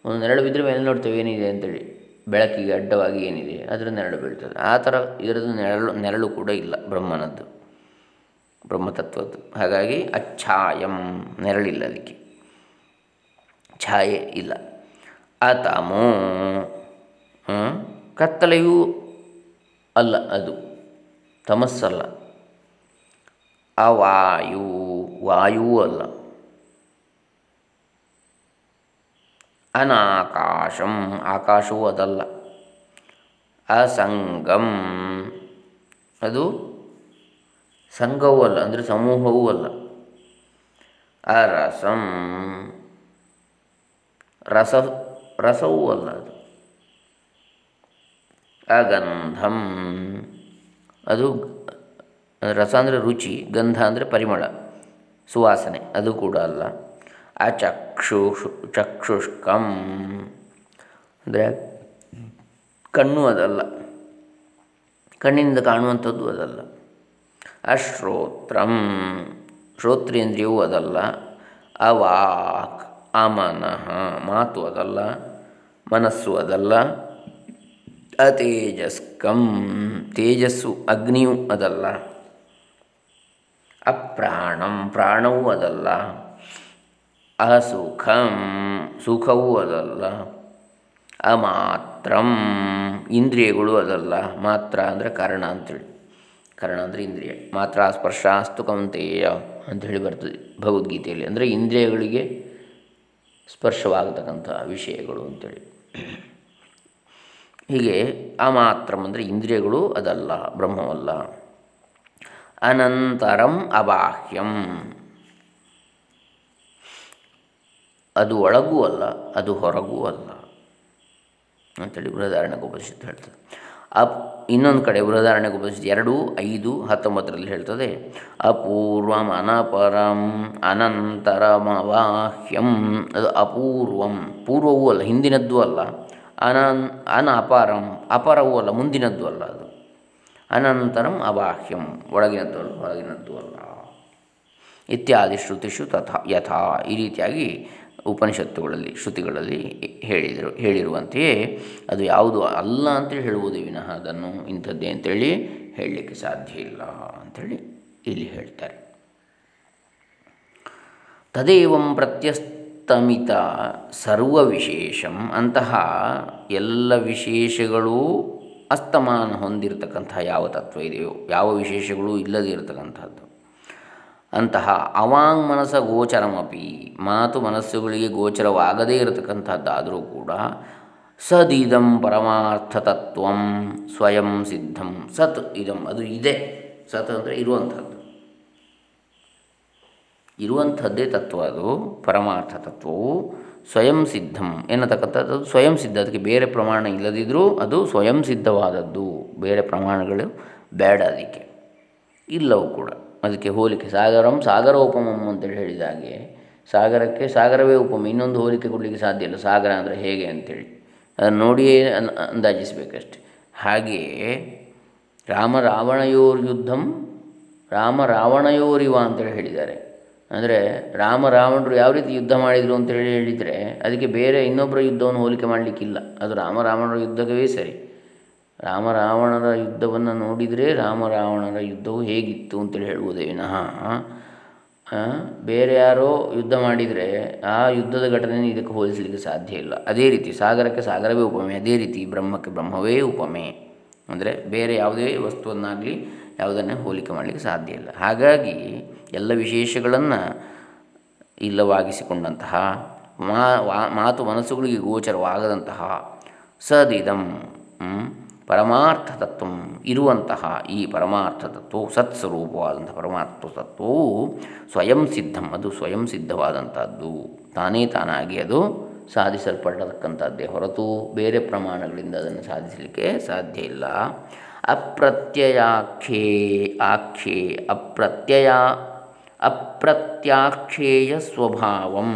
ಒಂದು ನೆರಳು ಬಿದ್ದರೆ ಮೇಲೆ ನೋಡ್ತೇವೆ ಏನಿದೆ ಅಂತೇಳಿ. ಬೆಳಕಿಗೆ ಅಡ್ಡವಾಗಿ ಏನಿದೆ ಅದರ ನೆರಳು ಬೀಳ್ತದೆ. ಆ ಥರ ಇದರದ್ದು ನೆರಳು ನೆರಳು ಕೂಡ ಇಲ್ಲ ಬ್ರಹ್ಮನದ್ದು. ಬ್ರಹ್ಮತತ್ವದ್ದು. ಹಾಗಾಗಿ ಅಚ್ಛಾಯಂ, ನೆರಳಿಲ್ಲ ಅದಕ್ಕೆ. ಛಾಯೆ ಇಲ್ಲ. ಅತಮೋ ಕತ್ತಲೆಯೂ ಅಲ್ಲ ಅದು. ತಮಸ್ಸಲ್ಲ. ಅವಾಯು, ವಾಯುವೂ ಅಲ್ಲ. ಅನಾಕಾಶಂ, ಆಕಾಶವೂ ಅದಲ್ಲ. ಅಸಂಗಂ. ಅದು ಸಂಘವೂ ಅಲ್ಲ, ಅಂದರೆ ಸಮೂಹವೂ ಅಲ್ಲ. ಅರಸಂ. ರಸ, ರಸವೂ ಅಲ್ಲ ಅದು. ಅಗಂಧಂ. ಅದು ರಸ ಅಂದರೆ ರುಚಿ, ಗಂಧ ಅಂದರೆ ಪರಿಮಳ, ಸುವಾಸನೆ, ಅದು ಕೂಡ ಅಲ್ಲ. ಅಚಕ್ಷು ಚಕ್ಷುಷ್ಕಂ. ಅಂದರೆ ಕಣ್ಣು ಅದಲ್ಲ. ಕಣ್ಣಿನಿಂದ ಕಾಣುವಂಥದ್ದು ಅದಲ್ಲ. ಅಶ್ರೋತ್ರಂ. ಶ್ರೋತ್ರೇಂದ್ರಿಯವೂ ಅದಲ್ಲ. ಅವಾಕ್, ಅಮನಃ, ಮಾತು ಅದಲ್ಲ. ಮನಸ್ಸು ಅದಲ್ಲ. ಅತೇಜಸ್ಕಂ. ತೇಜಸ್ಸು, ಅಗ್ನಿಯೂ ಅದಲ್ಲ. ಅಪ್ರಾಣಂ, ಪ್ರಾಣವೂ ಅದಲ್ಲ. ಅಸುಖಂ ಸುಖವೂ ಅದಲ್ಲ, ಅಮಾತ್ರಂ ಇಂದ್ರಿಯಗಳು ಅದಲ್ಲ. ಮಾತ್ರ ಅಂದರೆ ಕಾರಣ ಅಂತೇಳಿ. ಕಾರಣ ಅಂದರೆ ಇಂದ್ರಿಯ. ಮಾತ್ರ ಸ್ಪರ್ಶಾಸ್ತು ಕೌಂತೆಯ ಅಂಥೇಳಿ ಬರ್ತದೆ ಭಗವದ್ಗೀತೆಯಲ್ಲಿ. ಅಂದರೆ ಇಂದ್ರಿಯಗಳಿಗೆ ಸ್ಪರ್ಶವಾಗತಕ್ಕಂಥ ವಿಷಯಗಳು ಅಂತೇಳಿ. ಹೀಗೆ ಅಮಾತ್ರಂ ಅಂದರೆ ಇಂದ್ರಿಯಗಳು ಅದಲ್ಲ, ಬ್ರಹ್ಮವಲ್ಲ. ಅನಂತರಂ ಅಬಾಹ್ಯಂ. ಅದು ಒಳಗೂ ಅಲ್ಲ, ಅದು ಹೊರಗೂ ಅಲ್ಲ. ಅಂತೇಳಿ ಬೃಹದಾರಣ್ಯ ಉಪನಿಷತ್ತು ಹೇಳ್ತದೆ. ಅಪ್ ಇನ್ನೊಂದು ಕಡೆ ಬೃಹದಾರಣ್ಯ ಉಪನಿಷತ್ತು ಎರಡು, ಐದು, ಹತ್ತೊಂಬತ್ತರಲ್ಲಿ ಹೇಳ್ತದೆ, ಅಪೂರ್ವಂ ಅನಪರಂ ಅನಂತರಮವಾಹ್ಯಂ ಅದು ಅಪೂರ್ವಂ, ಪೂರ್ವವೂ ಅಲ್ಲ, ಹಿಂದಿನದ್ದು ಅಲ್ಲ. ಅನನ್ ಅನ ಅಪಾರಂ ಅಪರವೂ ಅಲ್ಲ, ಮುಂದಿನದ್ದು ಅಲ್ಲ ಅದು. ಅನಂತರಂ ಅಬಾಹ್ಯಂ ಒಳಗಿನದ್ದು ಅಲ್ಲ, ಹೊರಗಿನದ್ದು ಅಲ್ಲ. ಇತ್ಯಾದಿ ಶ್ರುತಿಷು ತಥಾ ಯಥಾ, ಈ ರೀತಿಯಾಗಿ ಉಪನಿಷತ್ತುಗಳಲ್ಲಿ, ಶ್ರುತಿಗಳಲ್ಲಿ ಹೇಳಿದರು, ಹೇಳಿರುವಂತೆಯೇ ಅದು ಯಾವುದು ಅಲ್ಲ ಅಂತೇಳಿ ಹೇಳುವುದು ವಿನಃ ಅದನ್ನು ಇಂಥದ್ದೇ ಅಂತೇಳಿ ಹೇಳಲಿಕ್ಕೆ ಸಾಧ್ಯ ಇಲ್ಲ ಅಂಥೇಳಿ ಇಲ್ಲಿ ಹೇಳ್ತಾರೆ. ತದೇವಂ ಪ್ರತ್ಯಸ್ತಮಿತ ಸರ್ವವಿಶೇಷಂ ಸರ್ವ ವಿಶೇಷಂ ಅಂತಹ ಎಲ್ಲ ವಿಶೇಷಗಳೂ ಅಸ್ತಮಾನ ಹೊಂದಿರತಕ್ಕಂತಹ ಯಾವ ತತ್ವ ಇದೆಯೋ, ಯಾವ ವಿಶೇಷಗಳು ಇಲ್ಲದೇ ಇರತಕ್ಕಂಥದ್ದು ಅಂತಹ ಅವಾಂಗ್ ಮನಸ ಗೋಚರಮಪಿ ಮಾತು ಮನಸ್ಸುಗಳಿಗೆ ಗೋಚರವಾಗದೇ ಇರತಕ್ಕಂಥದ್ದಾದರೂ ಕೂಡ ಸದಿದಂ ಪರಮಾರ್ಥತತ್ವಂ ಸ್ವಯಂ ಸಿದ್ಧಂ ಸತ್ ಇದಂ, ಅದು ಇದೆ. ಸತ್ ಅಂದರೆ ಇರುವಂಥದ್ದು. ಇರುವಂಥದ್ದೇ ತತ್ವ ಅದು. ಪರಮಾರ್ಥ ತತ್ವವು ಸ್ವಯಂ ಸಿದ್ಧಂ ಎನ್ನತಕ್ಕಂಥದ್ದು. ಸ್ವಯಂ ಸಿದ್ಧ, ಅದಕ್ಕೆ ಬೇರೆ ಪ್ರಮಾಣ ಇಲ್ಲದಿದ್ದರೂ ಅದು ಸ್ವಯಂ ಸಿದ್ಧವಾದದ್ದು. ಬೇರೆ ಪ್ರಮಾಣಗಳು ಬೇಡ ಅದಕ್ಕೆ. ಇಲ್ಲವೂ ಕೂಡ. ಅದಕ್ಕೆ ಹೋಲಿಕೆ ಸಾಗರಂ ಸಾಗರ ಉಪಮಂ ಅಂತೇಳಿ ಹೇಳಿದ ಹಾಗೆ, ಸಾಗರಕ್ಕೆ ಸಾಗರವೇ ಉಪಮ, ಇನ್ನೊಂದು ಹೋಲಿಕೆ ಕೊಡಲಿಕ್ಕೆ ಸಾಧ್ಯ ಇಲ್ಲ, ಸಾಗರ ಅಂದರೆ ಹೇಗೆ ಅಂತೇಳಿ. ಅದನ್ನು ನೋಡಿಯೇ ಅಂದಾಜಿಸಬೇಕಷ್ಟೆ. ಹಾಗೆಯೇ ರಾಮ ರಾವಣಯೋರ್ ಯುದ್ಧಂ, ರಾಮ ರಾವಣಯೋರಿವ ಅಂತೇಳಿ ಹೇಳಿದ್ದಾರೆ. ಅಂದರೆ ರಾಮ ರಾವಣರು ಯಾವ ರೀತಿ ಯುದ್ಧ ಮಾಡಿದರು ಅಂತೇಳಿ ಹೇಳಿದರೆ, ಅದಕ್ಕೆ ಬೇರೆ ಇನ್ನೊಬ್ಬರ ಯುದ್ಧವನ್ನು ಹೋಲಿಕೆ ಮಾಡಲಿಕ್ಕಿಲ್ಲ. ಅದು ರಾಮ ರಾವಣರ ಯುದ್ಧವೇ ಸರಿ. ರಾಮ ರಾವಣರ ಯುದ್ಧವನ್ನು ನೋಡಿದರೆ ರಾಮ ರಾವಣರ ಯುದ್ಧವು ಹೇಗಿತ್ತು ಅಂತೇಳಿ ಹೇಳ್ಬೋದೇ ವಿನಃ. ಬೇರೆ ಯಾರೋ ಯುದ್ಧ ಮಾಡಿದರೆ ಆ ಯುದ್ಧದ ಘಟನೆ ಇದಕ್ಕೆ ಹೋಲಿಸಲಿಕ್ಕೆ ಸಾಧ್ಯ ಇಲ್ಲ. ಅದೇ ರೀತಿ ಸಾಗರಕ್ಕೆ ಸಾಗರವೇ ಉಪಮೆ, ಅದೇ ರೀತಿ ಬ್ರಹ್ಮಕ್ಕೆ ಬ್ರಹ್ಮವೇ ಉಪಮೆ. ಅಂದರೆ ಬೇರೆ ಯಾವುದೇ ವಸ್ತುವನ್ನಾಗಲಿ ಯಾವುದನ್ನೇ ಹೋಲಿಕೆ ಮಾಡಲಿಕ್ಕೆ ಸಾಧ್ಯ ಇಲ್ಲ. ಹಾಗಾಗಿ ಎಲ್ಲ ವಿಶೇಷಗಳನ್ನು ಇಲ್ಲವಾಗಿಸಿಕೊಂಡಂತಹ ಮಾತು ಮನಸ್ಸುಗಳಿಗೆ ಗೋಚರವಾಗದಂತಹ ಸದಿದಂ ಪರಮಾರ್ಥ ತತ್ವ ಇರುವಂತಹ ಈ ಪರಮಾರ್ಥ ತತ್ವವು ಸತ್ಸ್ವರೂಪವಾದಂಥ ಪರಮಾರ್ಥ ತತ್ವವು ಸ್ವಯಂ ಸಿದ್ಧಂ, ಅದು ಸ್ವಯಂ ಸಿದ್ಧವಾದಂಥದ್ದು ತಾನೇ ತಾನಾಗಿ ಅದು ಸಾಧಿಸಲ್ಪಡತಕ್ಕಂಥದ್ದೇ ಹೊರತು ಬೇರೆ ಪ್ರಮಾಣಗಳಿಂದ ಅದನ್ನು ಸಾಧಿಸಲಿಕ್ಕೆ ಸಾಧ್ಯ ಇಲ್ಲ. ಅಪ್ರತ್ಯಯಾಖ್ಯೇ, ಆಖ್ಯೇ, ಅಪ್ರತ್ಯಯ ಅಪ್ರತ್ಯಾಕ್ಷೇಯ ಸ್ವಭಾವಂ.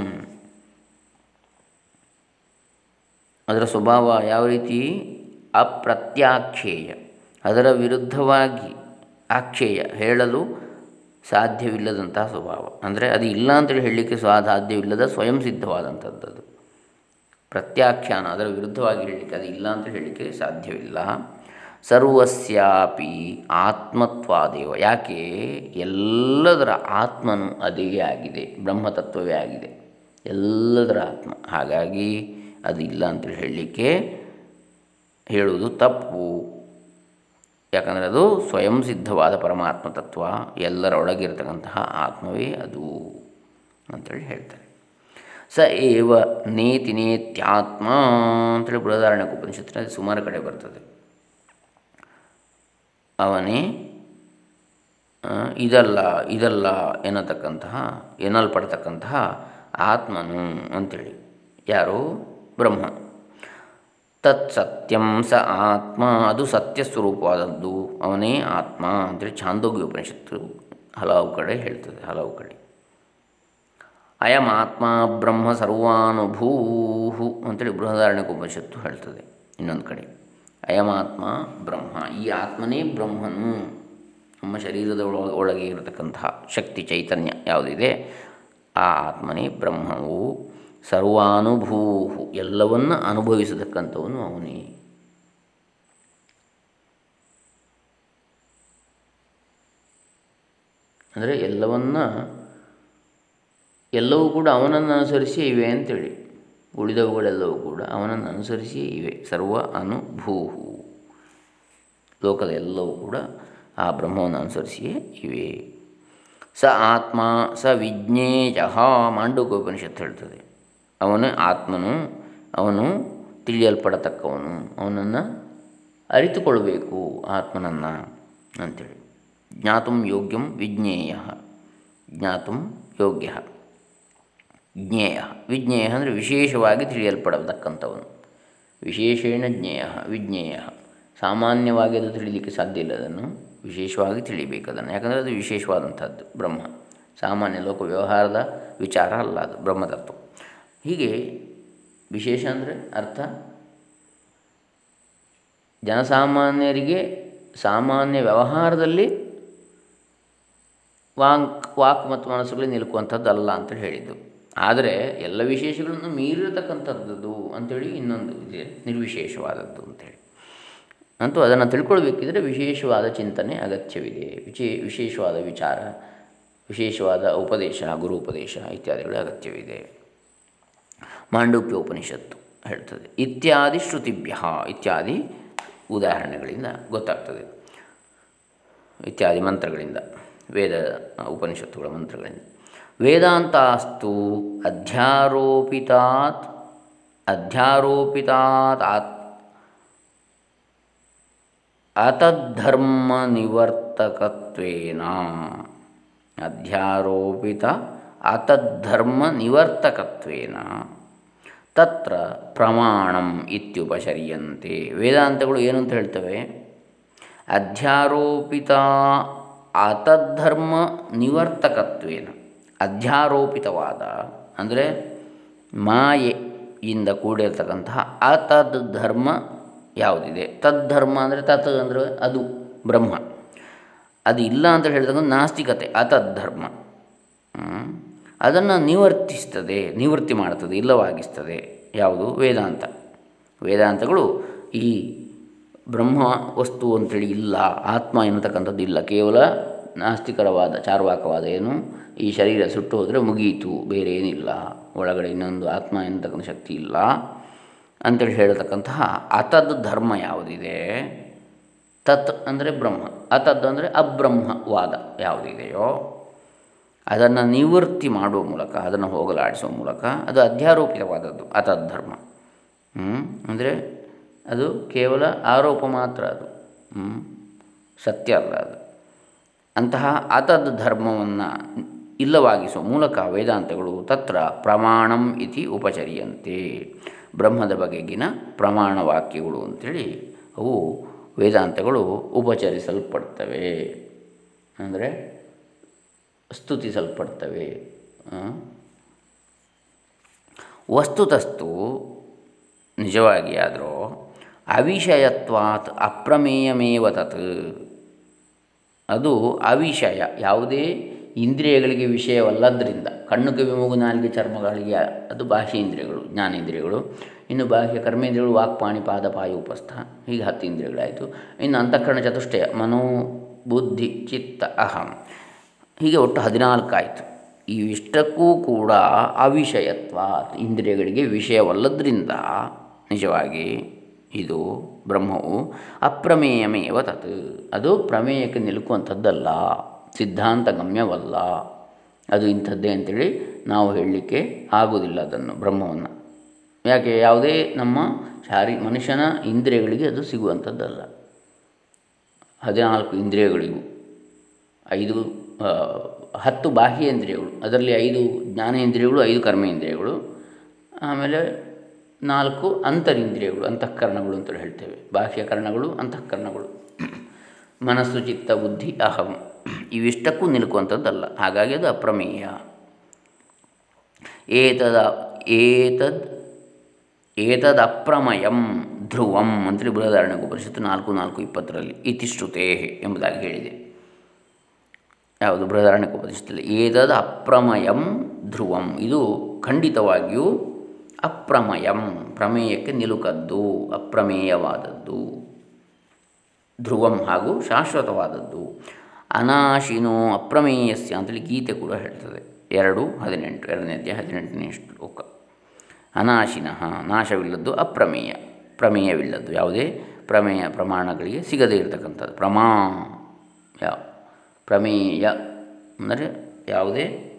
ಅದರ ಸ್ವಭಾವ ಯಾವ ರೀತಿ? ಅಪ್ರತ್ಯಾಕ್ಷೇಯ. ಅದರ ವಿರುದ್ಧವಾಗಿ ಆಕ್ಷೇಯ ಹೇಳಲು ಸಾಧ್ಯವಿಲ್ಲದಂತಹ ಸ್ವಭಾವ. ಅಂದರೆ ಅದು ಇಲ್ಲ ಅಂತೇಳಿ ಹೇಳಲಿಕ್ಕೆ ಸಾಧ್ಯವಿಲ್ಲದ ಸ್ವಯಂ ಸಿದ್ಧವಾದಂಥದ್ದು ಪ್ರತ್ಯಾಖ್ಯಾನ ಅದರ ವಿರುದ್ಧವಾಗಿ ಹೇಳಲಿಕ್ಕೆ ಅದು ಇಲ್ಲ ಅಂತ ಹೇಳಲಿಕ್ಕೆ ಸಾಧ್ಯವಿಲ್ಲ. ಸರ್ವಸ್ಯಾಪಿ ಆತ್ಮತ್ವಾದೇವ. ಯಾಕೆ? ಎಲ್ಲದರ ಆತ್ಮನು ಅದೇ ಆಗಿದೆ, ಬ್ರಹ್ಮತತ್ವವೇ ಆಗಿದೆ. ಎಲ್ಲದರ ಆತ್ಮ. ಹಾಗಾಗಿ ಅದು ಇಲ್ಲ ಅಂತೇಳಿ ಹೇಳಲಿಕ್ಕೆ ಹೇಳುವುದು ತಪ್ಪು. ಯಾಕಂದರೆ ಅದು ಸ್ವಯಂ ಸಿದ್ಧವಾದ ಪರಮಾತ್ಮ ತತ್ವ, ಎಲ್ಲರ ಒಳಗಿರತಕ್ಕಂತಹ ಆತ್ಮವೇ ಅದು ಅಂತೇಳಿ ಹೇಳ್ತಾರೆ. ಸ ಏವ ನೇತಿ ನೇತ್ಯಾತ್ಮ ಅಂತೇಳಿ ಬೃಹದಾರಣ್ಯಕ ಉಪನಿಷತ್ತಿನಲ್ಲಿ ಸುಮಾರು ಕಡೆ ಬರ್ತದೆ. ಅವನೇ ಇದಲ್ಲ ಇದಲ್ಲ ಎನ್ನತಕ್ಕಂತಹ, ಎನ್ನಲ್ಪಡ್ತಕ್ಕಂತಹ ಆತ್ಮನು ಅಂಥೇಳಿ ಯಾರು? ಬ್ರಹ್ಮ. ತತ್ ಸತ್ಯಂ ಸ ಆತ್ಮ. ಅದು ಸತ್ಯ ಸ್ವರೂಪವಾದದ್ದು ಅವನೇ ಆತ್ಮ ಅಂತೇಳಿ ಛಾಂದೋಗ್ಯ ಉಪನಿಷತ್ತು ಹಲವು ಕಡೆ ಹೇಳ್ತದೆ, ಹಲವು ಕಡೆ. ಅಯಂ ಆತ್ಮ ಬ್ರಹ್ಮ ಸರ್ವಾನುಭೂ ಅಂತೇಳಿ ಬೃಹದಾರಣ್ಯಕ ಉಪನಿಷತ್ತು ಹೇಳ್ತದೆ ಇನ್ನೊಂದು ಕಡೆ. ಅಯಮಾತ್ಮ ಬ್ರಹ್ಮ. ಈ ಆತ್ಮನೇ ಬ್ರಹ್ಮನು. ನಮ್ಮ ಶರೀರದ ಒಳಗೆ ಇರತಕ್ಕಂತಹ ಶಕ್ತಿ ಚೈತನ್ಯ ಯಾವುದಿದೆ? ಆ ಆತ್ಮನೇ ಬ್ರಹ್ಮವು. ಸರ್ವಾನುಭೂ ಎಲ್ಲವನ್ನು ಅನುಭವಿಸತಕ್ಕಂಥವನು ಅವನೇ. ಅಂದರೆ ಎಲ್ಲವನ್ನ, ಎಲ್ಲವೂ ಕೂಡ ಅವನನ್ನು ಅನುಸರಿಸಿ ಇವೆ ಅಂತೇಳಿ. ಉಳಿದವುಗಳೆಲ್ಲವೂ ಕೂಡ ಅವನನ್ನು ಅನುಸರಿಸಿಯೇ ಇವೆ. ಸರ್ವ ಅನುಭೂಹು ಲೋಕದ ಎಲ್ಲವೂ ಕೂಡ ಆ ಬ್ರಹ್ಮವನ್ನು ಅನುಸರಿಸಿಯೇ ಇವೆ. ಸ ಆತ್ಮ, ಸ ವಿಜ್ಞೇಯ ಮಾಂಡೂಕೋಪನಿಷತ್ತು ಹೇಳ್ತದೆ. ಅವನು ಆತ್ಮನು ಅವನು ತಿಳಿಯಲ್ಪಡತಕ್ಕವನು, ಅವನನ್ನು ಅರಿತುಕೊಳ್ಬೇಕು ಆತ್ಮನನ್ನು ಅಂಥೇಳಿ ಜ್ಞಾತುಂ ಯೋಗ್ಯಂ ವಿಜ್ಞೇಯ. ಜ್ಞಾತುಂ ಯೋಗ್ಯ. ಜ್ಞೇಯ. ವಿಜ್ಞೇಯ ಅಂದರೆ ವಿಶೇಷವಾಗಿ ತಿಳಿಯಲ್ಪಡತಕ್ಕಂಥವನು. ವಿಶೇಷೇಣ ಜ್ಞೇಯ, ವಿಜ್ಞೇಯ. ಸಾಮಾನ್ಯವಾಗಿ ಅದು ತಿಳಿಲಿಕ್ಕೆ ಸಾಧ್ಯ ಇಲ್ಲ ಅದನ್ನು. ವಿಶೇಷವಾಗಿ ತಿಳಿಬೇಕು ಅದನ್ನು. ಯಾಕಂದರೆ ಅದು ವಿಶೇಷವಾದಂಥದ್ದು ಬ್ರಹ್ಮ. ಸಾಮಾನ್ಯ ಲೋಕ ವ್ಯವಹಾರದ ವಿಚಾರ ಅಲ್ಲ ಅದು, ಬ್ರಹ್ಮತತ್ವ. ಹೀಗೆ ವಿಶೇಷ ಅಂದರೆ ಅರ್ಥ? ಜನಸಾಮಾನ್ಯರಿಗೆ ಸಾಮಾನ್ಯ ವ್ಯವಹಾರದಲ್ಲಿ ವಾಂಕ್, ವಾಕ್ ಮತ್ತು ಮನಸ್ಸುಗಳಿಗೆ ನಿಲುಕುವಂಥದ್ದು ಅಲ್ಲ ಅಂತೇಳಿ ಹೇಳಿದ್ದು. ಆದರೆ ಎಲ್ಲ ವಿಶೇಷಗಳನ್ನು ಮೀರಿರತಕ್ಕಂಥದ್ದು ಅಂಥೇಳಿ ಇನ್ನೊಂದು ಇದೆ, ನಿರ್ವಿಶೇಷವಾದದ್ದು ಅಂಥೇಳಿ ಅಂತೂ ಅದನ್ನು ತಿಳ್ಕೊಳ್ಬೇಕಿದ್ರೆ ವಿಶೇಷವಾದ ಚಿಂತನೆ ಅಗತ್ಯವಿದೆ. ವಿಶೇ ವಿಶೇಷವಾದ ವಿಚಾರ, ವಿಶೇಷವಾದ ಉಪದೇಶ ಗುರು ಉಪದೇಶ ಇತ್ಯಾದಿಗಳು ಅಗತ್ಯವಿದೆ. ಮಾಂಡೂಕ್ಯೋಪನಿಷತ್ತು ಹೇಳ್ತದೆ. ಇತ್ಯಾದಿ ಶ್ರುತಿಭ್ಯ, ಇತ್ಯಾದಿ ಉದಾಹರಣೆಗಳಿಂದ ಗೊತ್ತಾಗ್ತದೆ. ಇತ್ಯಾದಿ ಮಂತ್ರಗಳಿಂದ, ವೇದ ಉಪನಿಷತ್ತುಗಳ ಮಂತ್ರಗಳಿಂದ. ವೇದಾಂತಾಸ್ತು ಅಧ್ಯಾರೋಪಿತಾತ್ ಅಧ್ಯಾರೋಪಿತಾತ್ ಆತ್ ಅತದ್ಧರ್ಮ ನಿವರ್ತಕತ್ವೇನ ಅಧ್ಯಾರೋಪಿತ ಅತದ್ಧರ್ಮ ನಿವರ್ತಕತ್ವೇನ ತತ್ರ ಪ್ರಮಾಣಂ ಇತ್ಯುಪಚರ್ಯಂತೆ ವೇದಾಂತಗಳು ಏನು ಅಂತ ಹೇಳ್ತವೆ? ಅಧ್ಯಾರೋಪಿತ ಅತದ್ಧರ್ಮ ನಿವರ್ತಕತ್ವೇನ. ಅಧ್ಯಾರೋಪಿತವಾದ ಅಂದರೆ ಮಾಯೆಯಿಂದ ಕೂಡಿರ್ತಕ್ಕಂತಹ ಅತದ್ ಧರ್ಮ ಯಾವುದಿದೆ? ತದ್ಧರ್ಮ ಅಂದರೆ ತತ್ ಅಂದರೆ ಅದು, ಬ್ರಹ್ಮ. ಅದು ಇಲ್ಲ ಅಂತ ಹೇಳಿದಾಗ ನಾಸ್ತಿಕತೆ, ಅತದ್ಧರ್ಮ. ಅದನ್ನು ನಿವರ್ತಿಸ್ತದೆ, ನಿವೃತ್ತಿ ಮಾಡ್ತದೆ, ಇಲ್ಲವಾಗಿಸ್ತದೆ. ಯಾವುದು? ವೇದಾಂತ. ವೇದಾಂತಗಳು ಈ ಬ್ರಹ್ಮ ವಸ್ತು ಅಂತೇಳಿ ಇಲ್ಲ, ಆತ್ಮ ಎನ್ನತಕ್ಕಂಥದ್ದು ಇಲ್ಲ. ಕೇವಲ ನಾಸ್ತಿಕರವಾದ, ಚಾರ್ವಾಕವಾದ ಏನು? ಈ ಶರೀರ ಸುಟ್ಟು ಹೋದರೆ ಮುಗಿಯಿತು ಬೇರೆ ಏನಿಲ್ಲ ಒಳಗಡೆ ಇನ್ನೊಂದು ಆತ್ಮ ಎನ್ನತಕ್ಕಂಥ ಶಕ್ತಿ ಇಲ್ಲ ಅಂತೇಳಿ ಹೇಳತಕ್ಕಂತಹ ಅತದ್ ಧರ್ಮ ಯಾವುದಿದೆ? ತತ್ ಅಂದರೆ ಬ್ರಹ್ಮ ಅತದ್ದು ಅಂದರೆ ಅಬ್ರಹ್ಮವಾದ ಯಾವುದಿದೆಯೋ? ಅದನ್ನು ನಿವೃತ್ತಿ ಮಾಡುವ ಮೂಲಕ, ಅದನ್ನು ಹೋಗಲಾಡಿಸುವ ಮೂಲಕ ಅದು ಅಧ್ಯಾರೋಪಿತವಾದದ್ದು ಅತದ್ಧರ್ಮ ಅಂದರೆ ಅದು ಕೇವಲ ಆರೋಪ ಮಾತ್ರ ಅದು. ಸತ್ಯ ಅಲ್ಲ ಅದು. ಅಂತಹ ಅತದ್ ಧರ್ಮವನ್ನು ಇಲ್ಲವಾಗಿಸುವ ಮೂಲಕ ವೇದಾಂತಗಳು ತತ್ರ ಪ್ರಮಾಣಂ ಇತಿ ಉಪಚರಿಯಂತೆ. ಬ್ರಹ್ಮದ ಬಗೆಗಿನ ಪ್ರಮಾಣ ವಾಕ್ಯಗಳು ಅಂಥೇಳಿ ಅವು ವೇದಾಂತಗಳು ಉಪಚರಿಸಲ್ಪಡ್ತವೆ. ಅಂದರೆ ಸ್ತುತಿಸಲ್ಪಡ್ತವೆ. ವಸ್ತುತಸ್ತು ನಿಜವಾಗಿ ಆದರೂ ಅವಿಷಯತ್ವಾತ್ ಅಪ್ರಮೇಯಮೇವ ತತ್. ಅದು ಅವಿಷಯ, ಯಾವುದೇ ಇಂದ್ರಿಯಗಳಿಗೆ ವಿಷಯವಲ್ಲದ್ರಿಂದ. ಕಣ್ಣು ಕಿವಿ ಮೂಗು ನಾಲಿಗೆ ಚರ್ಮಗಳಿಗೆ ಅದು ಬಾಹ್ಯ ಇಂದ್ರಿಯಗಳು ಜ್ಞಾನೇಂದ್ರಿಯಗಳು ಇನ್ನು ಬಾಹ್ಯ ಕರ್ಮೇಂದ್ರಿಯಗಳು ವಾಕ್ಪಾಣಿ ಪಾದ, ಪಾಯ, ಉಪಸ್ಥ. ಹೀಗೆ ಹತ್ತು ಇಂದ್ರಿಯಗಳಾಯಿತು. ಇನ್ನು ಅಂತಃಕರಣ ಚತುಷ್ಟಯ, ಮನೋ ಬುದ್ಧಿ, ಚಿತ್ತ, ಅಹಂ. ಹೀಗೆ ಒಟ್ಟು ಹದಿನಾಲ್ಕು ಆಯಿತು ಇವಿಷ್ಟಕ್ಕೂ ಕೂಡ ಅವಿಷಯತ್ವ ಇಂದ್ರಿಯಗಳಿಗೆ ವಿಷಯವಲ್ಲದ್ರಿಂದ ನಿಜವಾಗಿ ಇದು ಬ್ರಹ್ಮವು ಅಪ್ರಮೇಯಮೇವ ತತ್. ಅದು ಪ್ರಮೇಯಕ್ಕೆ ನಿಲುಕುವಂಥದ್ದಲ್ಲ, ಸಿದ್ಧಾಂತ ಗಮ್ಯವಲ್ಲ. ಅದು ಇಂಥದ್ದೇ ಅಂತೇಳಿ ನಾವು ಹೇಳಲಿಕ್ಕೆ ಆಗುವುದಿಲ್ಲ ಅದನ್ನು, ಬ್ರಹ್ಮವನ್ನು. ಯಾಕೆ, ಯಾವುದೇ ನಮ್ಮ ಶಾರಿ, ಮನುಷ್ಯನ ಇಂದ್ರಿಯಗಳಿಗೆ ಅದು ಸಿಗುವಂಥದ್ದಲ್ಲ. ಹದಿನಾಲ್ಕು ಇಂದ್ರಿಯಗಳಿಗೂ, ಐದು ಹತ್ತು ಬಾಹ್ಯೇಂದ್ರಿಯಗಳು, ಅದರಲ್ಲಿ ಐದು ಜ್ಞಾನೇಂದ್ರಿಯಗಳು, ಐದು ಕರ್ಮೇಂದ್ರಿಯಗಳು, ಆಮೇಲೆ ನಾಲ್ಕು ಅಂತರಿಂದ್ರಿಯಗಳು, ಅಂತಃಕರಣಗಳು ಅಂತ ಹೇಳ್ತೇವೆ. ಬಾಹ್ಯಕರಣಗಳು ಅಂತಃಕರಣಗಳು. ಮನಸ್ಸು, ಚಿತ್ತ, ಬುದ್ಧಿ, ಅಹಂ, ಇವಿಷ್ಟಕ್ಕೂ ನಿಲುಕುವಂಥದ್ದಲ್ಲ. ಹಾಗಾಗಿ ಅದು ಅಪ್ರಮೇಯ. ಏತದ, ಏತದ್ ಏತದ ಅಪ್ರಮಯಂ ಧ್ರುವಂ ಅಂತೇಳಿ ಬೃಹದಾರಣ್ಯ ಉಪನಿಷತ್ತು ನಾಲ್ಕು ನಾಲ್ಕು ಇಪ್ಪತ್ತರಲ್ಲಿ ಇತಿಶ್ರುತೇ ಎಂಬುದಾಗಿ ಹೇಳಿದೆ. ಯಾವುದು ಬೃಹದಾರಣ್ಯ ಉಪನಿಷತ್ತಲ್ಲಿ ಏದದ ಅಪ್ರಮಯಂ ಧ್ರುವಂ. ಇದು ಖಂಡಿತವಾಗಿಯೂ ಅಪ್ರಮಯಂ. ಪ್ರಮೇಯಕ್ಕೆ ನಿಲುಕದ್ದು, ಅಪ್ರಮೇಯವಾದದ್ದು. ಧ್ರುವಂ ಹಾಗೂ ಶಾಶ್ವತವಾದದ್ದು. ಅನಾಶಿನೋ ಅಪ್ರಮೇಯಸ್ಯ ಅಂತೇಳಿ ಗೀತೆ ಕೂಡ ಹೇಳ್ತದೆ. ಎರಡು, ಹದಿನೆಂಟು, ಎರಡನೇ ಅಧ್ಯಾಯ, ಹದಿನೆಂಟನೇ ಶ್ಲೋಕ. ಅನಾಶಿನಃ, ನಾಶವಿಲ್ಲದ್ದು ಅಪ್ರಮೇಯ. ಪ್ರಮೇಯವಿಲ್ಲದ್ದು ಯಾವುದೇ ಪ್ರಮೇಯ ಪ್ರಮಾಣಗಳಿಗೆ ಸಿಗದೇ ಇರತಕ್ಕಂಥದ್ದು. ಪ್ರಮಾ ಯಾವ ಪ್ರಮೇಯ ಅಂದರೆ ಯಾವುದೇ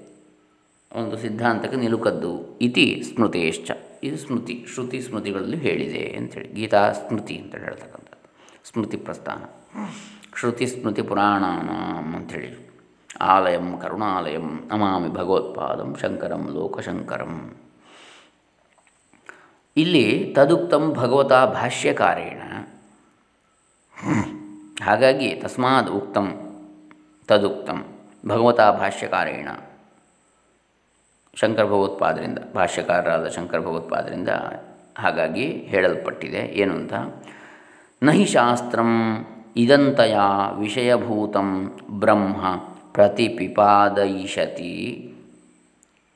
ಒಂದು ಸಿದ್ಧಾಂತಕ್ಕೆ ನಿಲುಕದ್ದು ಇತಿ ಸ್ಮೃತಿಯಶ್ಚ ಇದು ಸ್ಮೃತಿ, ಶ್ರುತಿ ಸ್ಮೃತಿಗಳಲ್ಲಿ ಹೇಳಿದೆ ಅಂಥೇಳಿ ಗೀತಾ ಸ್ಮೃತಿ ಅಂತೇಳಿ ಹೇಳ್ತಕ್ಕಂಥದ್ದು. ಸ್ಮೃತಿ ಪ್ರಸ್ಥಾನ. ಶ್ರುತಿ ಸ್ಮೃತಿ ಪುರಾಣಾನ ಅಂಥೇಳಿ ಆಲಯಂ, ಕರುಣಾಲಯಂ, ನಮಾಮಿ ಭಗವತ್ಪಾದಂ, ಶಂಕರಂ, ಲೋಕಶಂಕರಂ. ಇಲ್ಲಿ ತದುಕ್ತಂ ಭಗವತಾ ಭಾಷ್ಯಕಾರೇಣ. ಹಾಗಾಗಿ ತಸ್ಮಾದ್ ಉಕ್ತಂ ತದುಕ್ತಂ ಭಗವತ ಭಾಷ್ಯಕಾರೇಣ. ಶಂಕರ ಭಗವತ್ಪಾದರಿಂದ, ಭಾಷ್ಯಕಾರರಾದ ಶಂಕರ ಭಗವತ್ಪಾದರಿಂದ ಹಾಗಾಗಿ ಹೇಳಲ್ಪಟ್ಟಿದೆ. ಏನು ಅಂತ? ನಹಿ ಶಾಸ್ತ್ರಂ ಇದಂತಯ ವಿಷಯಭೂತಂ ಬ್ರಹ್ಮ ಪ್ರತಿಪಿಪಾದಯಿಷತಿ.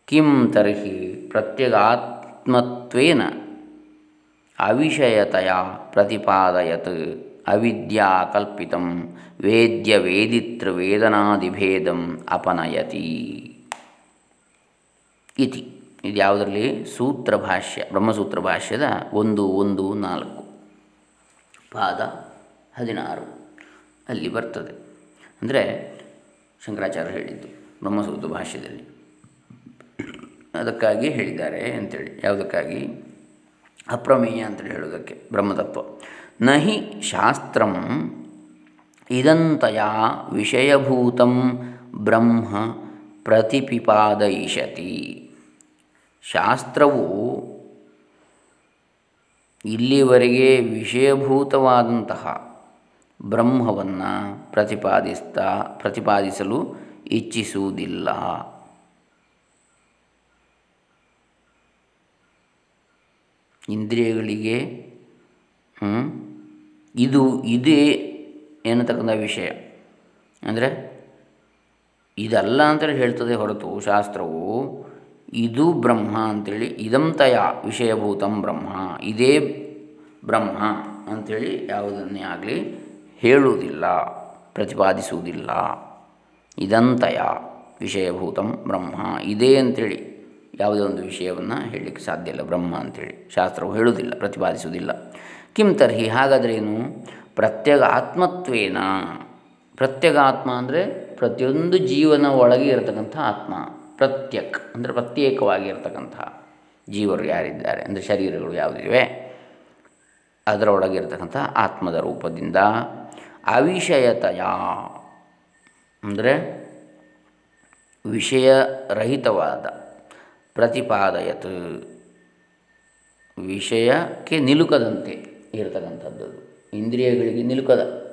ಕಿಂ ತರ್ಹಿ ಪ್ರತ್ಯಗಾತ್ಮತ್ವೇನ ಅವಿಷಯತೆಯ ಪ್ರತಿಪಾದಯತ್. ಅವಿದ್ಯಾಕಲ್ಪಿತಂ ವೇದ್ಯ ವೇದಿತೃ ವೇದನಾದಿಭೇದಂ ಅಪನಯತಿ. ಇತಿ. ಇದು ಯಾವುದರಲ್ಲಿ? ಸೂತ್ರ ಭಾಷ್ಯ, ಬ್ರಹ್ಮಸೂತ್ರ ಭಾಷ್ಯದ ಒಂದು ಒಂದು, ನಾಲ್ಕು. ಪಾದ ಹದಿನಾರು. ಅಲ್ಲಿ ಬರ್ತದೆ. ಅಂದರೆ ಶಂಕರಾಚಾರ್ಯ ಹೇಳಿದ್ದು ಬ್ರಹ್ಮಸೂತ್ರ ಭಾಷ್ಯದಲ್ಲಿ. ಅದಕ್ಕಾಗಿ ಹೇಳಿದ್ದಾರೆ ಅಂತೇಳಿ. ಯಾವುದಕ್ಕಾಗಿ? ಅಪ್ರಮೇಯ ಅಂತೇಳಿ ಹೇಳೋದಕ್ಕೆ, ಬ್ರಹ್ಮತತ್ವ. ನಹಿ ಶಾಸ್ತ್ರಂ ಇದಂತಯ ವಿಷಯಭೂತಂ ಬ್ರಹ್ಮ ಪ್ರತಿಪಿಪಾದಯಿಷತಿ. ಶಾಸ್ತ್ರವು ಇಲ್ಲಿವರೆಗೆ ವಿಷಯಭೂತವಾದಂತಹ ಬ್ರಹ್ಮವನ್ನು ಪ್ರತಿಪಾದಿಸ್ತಾ ಪ್ರತಿಪಾದಿಸಲು ಇಚ್ಛಿಸುವುದಿಲ್ಲ. ಇಂದ್ರಿಯಗಳಿಗೆ ಇದು ಇದೇ ಎನ್ನತಕ್ಕಂಥ ವಿಷಯ. ಅಂದರೆ ಇದಲ್ಲ ಅಂತೇಳಿ ಹೇಳ್ತದೆ ಹೊರತು ಶಾಸ್ತ್ರವು, ಇದು ಬ್ರಹ್ಮ ಅಂಥೇಳಿ ಇದಂತಯ ವಿಷಯಭೂತಂ ಬ್ರಹ್ಮ, ಇದೇ ಬ್ರಹ್ಮ ಅಂಥೇಳಿ ಯಾವುದನ್ನೇ ಆಗಲಿ ಹೇಳುವುದಿಲ್ಲ, ಪ್ರತಿಪಾದಿಸುವುದಿಲ್ಲ. ಇದಂತಯ ವಿಷಯಭೂತಂ ಬ್ರಹ್ಮ, ಇದೇ ಅಂಥೇಳಿ ಯಾವುದೇ ಒಂದು ವಿಷಯವನ್ನು ಹೇಳಲಿಕ್ಕೆ ಸಾಧ್ಯ ಇಲ್ಲ ಬ್ರಹ್ಮ ಅಂಥೇಳಿ ಶಾಸ್ತ್ರವು ಹೇಳುವುದಿಲ್ಲ, ಪ್ರತಿಪಾದಿಸುವುದಿಲ್ಲ. ಕಿಂ ತರ್ಹಿ, ಹಾಗಾದ್ರೇನು? ಪ್ರತ್ಯಗ ಆತ್ಮತ್ವೇನ. ಪ್ರತ್ಯಗ ಆತ್ಮ ಅಂದರೆ ಪ್ರತಿಯೊಂದು ಜೀವನ ಒಳಗೆ ಇರತಕ್ಕಂಥ ಆತ್ಮ. ಪ್ರತ್ಯಕ್ ಅಂದರೆ ಪ್ರತ್ಯೇಕವಾಗಿರ್ತಕ್ಕಂಥ ಜೀವರು ಯಾರಿದ್ದಾರೆ ಅಂದರೆ ಶರೀರಗಳು ಯಾವುದಿವೆ? ಅದರೊಳಗೆ ಇರತಕ್ಕಂಥ ಆತ್ಮದ ರೂಪದಿಂದ ಅವಿಷಯತೆಯ ಅಂದರೆ ವಿಷಯರಹಿತವಾದ ಪ್ರತಿಪಾದಯತ್. ವಿಷಯಕ್ಕೆ ನಿಲುಕದಂತೆ. ಇರತಕ್ಕಂಥದ್ದು. ಇಂದ್ರಿಯಗಳಿಗೆ ನಿಲುಕದ.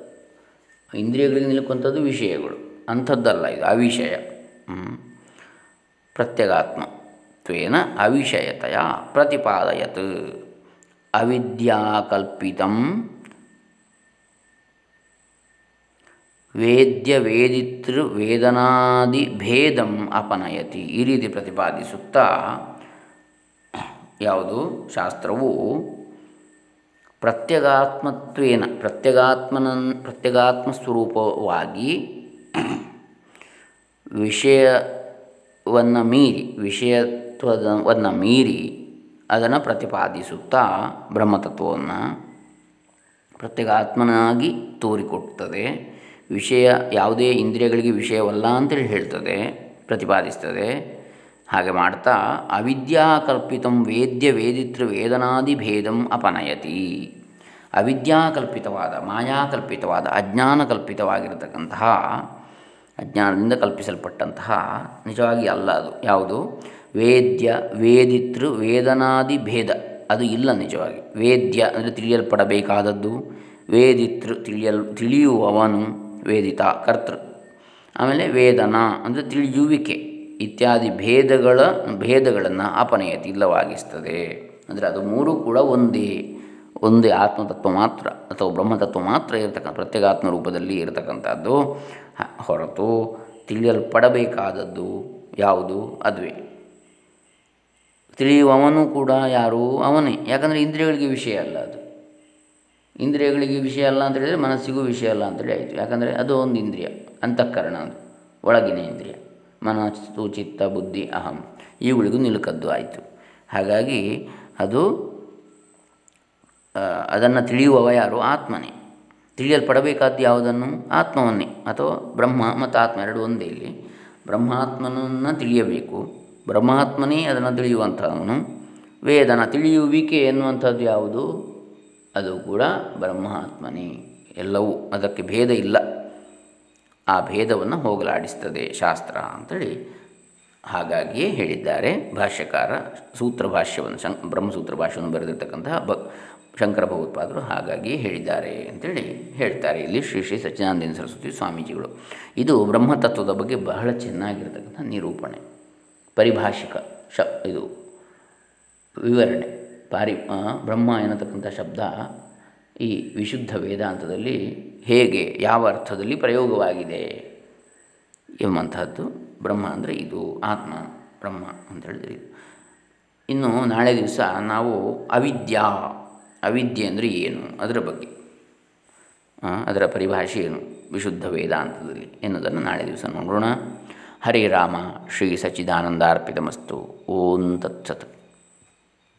ಇಂದ್ರಿಯಗಳಿಗೆ ನಿಲುಕುವಂಥದ್ದು ವಿಷಯಗಳು. ಅಂಥದ್ದಲ್ಲ ಇದು ಅವಿಷಯ. ಪ್ರತ್ಯಗಾತ್ಮತ್ವೇನ ಅವಿಷಯತೆಯ ಪ್ರತಿಪಾದಯತ್. ಅವಿದ್ಯಾಕಲ್ಪಿತಂ ವೇದ್ಯ ವೇದಿತೃ ವೇದನಾದಿ ಭೇದಂ ಅಪನಯತಿ. ಈ ರೀತಿ ಪ್ರತಿಪಾದಿಸುತ್ತಾ, ಯಾವುದು? ಶಾಸ್ತ್ರವು ಪ್ರತ್ಯಗಾತ್ಮತ್ವೇನ ಪ್ರತ್ಯಗಾತ್ಮನ ಪ್ರತ್ಯಗಾತ್ಮ ಸ್ವರೂಪವಾಗಿ [CLEARS THROAT] ವಿಷಯವನ್ನು ಮೀರಿ, ವಿಷಯತ್ವದವನ್ನು ಮೀರಿ ಅದನ್ನು ಪ್ರತಿಪಾದಿಸುತ್ತಾ ಬ್ರಹ್ಮತತ್ವವನ್ನು ಪ್ರತ್ಯಗಾತ್ಮನಾಗಿ ತೋರಿಕೊಡ್ತದೆ. ವಿಷಯ ಯಾವುದೇ ಇಂದ್ರಿಯಗಳಿಗೆ ವಿಷಯವಲ್ಲ ಅಂತೇಳಿ ಹೇಳ್ತದೆ, ಪ್ರತಿಪಾದಿಸ್ತದೆ. ಹಾಗೆ ಮಾಡ್ತಾ, ಅವಿದ್ಯಾಕಲ್ಪಿತಂ ವೇದ್ಯ ವೇದಿತೃ ವೇದನಾದಿ ಭೇದಂ ಅಪನಯತಿ. ಅವಿದ್ಯಾಕಲ್ಪಿತವಾದ, ಮಾಯಾಕಲ್ಪಿತವಾದ ಅಜ್ಞಾನ ಕಲ್ಪಿತವಾಗಿರತಕ್ಕಂತಹ ಅಜ್ಞಾನದಿಂದ ಕಲ್ಪಿಸಲ್ಪಟ್ಟಂತಹ, ನಿಜವಾಗಿ ಅಲ್ಲ ಅದು. ಯಾವುದು? ವೇದ್ಯ ವೇದಿತೃ ವೇದನಾದಿ ಭೇದ. ಅದು ಇಲ್ಲ ನಿಜವಾಗಿ. ವೇದ್ಯ ಅಂದರೆ ತಿಳಿಯಲ್ಪಡಬೇಕಾದದ್ದು. ವೇದಿತೃ ತಿಳಿಯಲ್, ತಿಳಿಯುವವನು ವೇದಿತ, ಕರ್ತೃ. ಆಮೇಲೆ ವೇದನಾ ಅಂದರೆ ತಿಳಿಯುವಿಕೆ. ಇತ್ಯಾದಿ ಭೇದಗಳ, ಭೇದಗಳನ್ನು ಅಪನಯತಿ ಇಲ್ಲವಾಗಿಸ್ತದೆ. ಅಂದರೆ ಅದು ಮೂರು ಕೂಡ ಒಂದೇ ಒಂದೇ ಆತ್ಮತತ್ವ ಮಾತ್ರ, ಅಥವಾ ಬ್ರಹ್ಮತತ್ವ ಮಾತ್ರ ಇರತಕ್ಕಂಥ ಪ್ರತ್ಯೇಕಾತ್ಮ ರೂಪದಲ್ಲಿ ಇರತಕ್ಕಂಥದ್ದು. ಹೊರತು ತಿಳಿಯಲ್ಪಡಬೇಕಾದದ್ದು ಯಾವುದು? ಅದುವೇ. ತಿಳಿಯುವವನು ಕೂಡ ಯಾರು? ಅವನೇ. ಯಾಕಂದರೆ ಇಂದ್ರಿಯಗಳಿಗೆ ವಿಷಯ ಅಲ್ಲ ಅದು. ಇಂದ್ರಿಯಗಳಿಗೆ ವಿಷಯ ಅಲ್ಲ ಅಂತ ಹೇಳಿದರೆ ಮನಸ್ಸಿಗೂ ವಿಷಯ ಅಲ್ಲ ಅಂತೇಳಿ ಆಯಿತು. ಯಾಕಂದರೆ ಅದು ಒಂದು ಇಂದ್ರಿಯ, ಅಂತಃಕರಣ ಅದು, ಒಳಗಿನ ಇಂದ್ರಿಯ. ಮನಸ್ಸು, ಚಿತ್ತ, ಬುದ್ಧಿ, ಅಹಂ ಇವುಗಳಿಗೂ ನಿಲುಕದ್ದು ಆಯಿತು. ಹಾಗಾಗಿ ಅದು ಅದನ್ನು ತಿಳಿಯುವವ ಯಾರು? ಆತ್ಮನೇ. ತಿಳಿಯಲ್ಪಡಬೇಕಾದ್ದು ಯಾವುದನ್ನು? ಆತ್ಮವನ್ನೇ. ಅಥವಾ ಬ್ರಹ್ಮ ಮತ್ತು ಆತ್ಮ ಎರಡು ಒಂದೇ ಇಲ್ಲಿ. ಬ್ರಹ್ಮಾತ್ಮನನ್ನು ತಿಳಿಯಬೇಕು. ಬ್ರಹ್ಮಾತ್ಮನೇ ಅದನ್ನು ತಿಳಿಯುವಂಥವನು. ವೇದನ ತಿಳಿಯುವಿಕೆ ಎನ್ನುವಂಥದ್ದು ಯಾವುದು? ಅದು ಕೂಡ ಬ್ರಹ್ಮಾತ್ಮನೇ. ಎಲ್ಲವೂ ಅದಕ್ಕೆ ಭೇದ ಇಲ್ಲ. ಆ ಭೇದವನ್ನು ಹೋಗಲಾಡಿಸ್ತದೆ ಶಾಸ್ತ್ರ ಅಂತೇಳಿ ಹಾಗಾಗಿಯೇ ಹೇಳಿದ್ದಾರೆ. ಭಾಷ್ಯಕಾರ ಸೂತ್ರ ಭಾಷ್ಯವನ್ನು ಶಂ, ಬ್ರಹ್ಮಸೂತ್ರ ಭಾಷ್ಯವನ್ನು ಬರೆದಿರ್ತಕ್ಕಂತಹ ಬ ಶಂಕರ ಭಗವತ್ಪಾದರು ಹಾಗಾಗಿಯೇ ಹೇಳಿದ್ದಾರೆ ಅಂತೇಳಿ ಹೇಳ್ತಾರೆ. ಇಲ್ಲಿ ಶ್ರೀ ಶ್ರೀ ಸಚ್ಚಿದಾನಂದ ಸರಸ್ವತಿ ಸ್ವಾಮೀಜಿಗಳು. ಇದು ಬ್ರಹ್ಮತತ್ವದ ಬಗ್ಗೆ ಬಹಳ ಚೆನ್ನಾಗಿರ್ತಕ್ಕಂಥ ನಿರೂಪಣೆ, ಪರಿಭಾಷಿಕ ಶ, ಇದು ವಿವರಣೆ. ಪಾರಿ ಬ್ರಹ್ಮ ಎನ್ನತಕ್ಕಂಥ ಶಬ್ದ ಈ ವಿಶುದ್ಧ ವೇದಾಂತದಲ್ಲಿ ಹೇಗೆ ಯಾವ ಅರ್ಥದಲ್ಲಿ ಪ್ರಯೋಗವಾಗಿದೆ ಎಂಬಂತಹದ್ದು ಬ್ರಹ್ಮ ಅಂದರೆ ಇದು, ಆತ್ಮ ಬ್ರಹ್ಮ ಅಂತ ಹೇಳಿದರೆ ಇದು. ಇನ್ನು ನಾಳೆ ದಿವಸ ನಾವು ಅವಿದ್ಯಾ, ಅವಿದ್ಯೆ ಅಂದರೆ ಏನು, ಅದರ ಬಗ್ಗೆ ಅದರ ಪರಿಭಾಷೆ ಏನು, ವಿಶುದ್ಧ ವೇದಾಂತದಲ್ಲಿ ಎನ್ನುವುದನ್ನು ನಾಳೆ ದಿವಸ ನೋಡೋಣ. ಹರೇ ರಾಮ, ಶ್ರೀ ಸಚ್ಚಿದಾನಂದಾರ್ಪಿತಮಸ್ತು. ಓಂ ತತ್ಸತ್.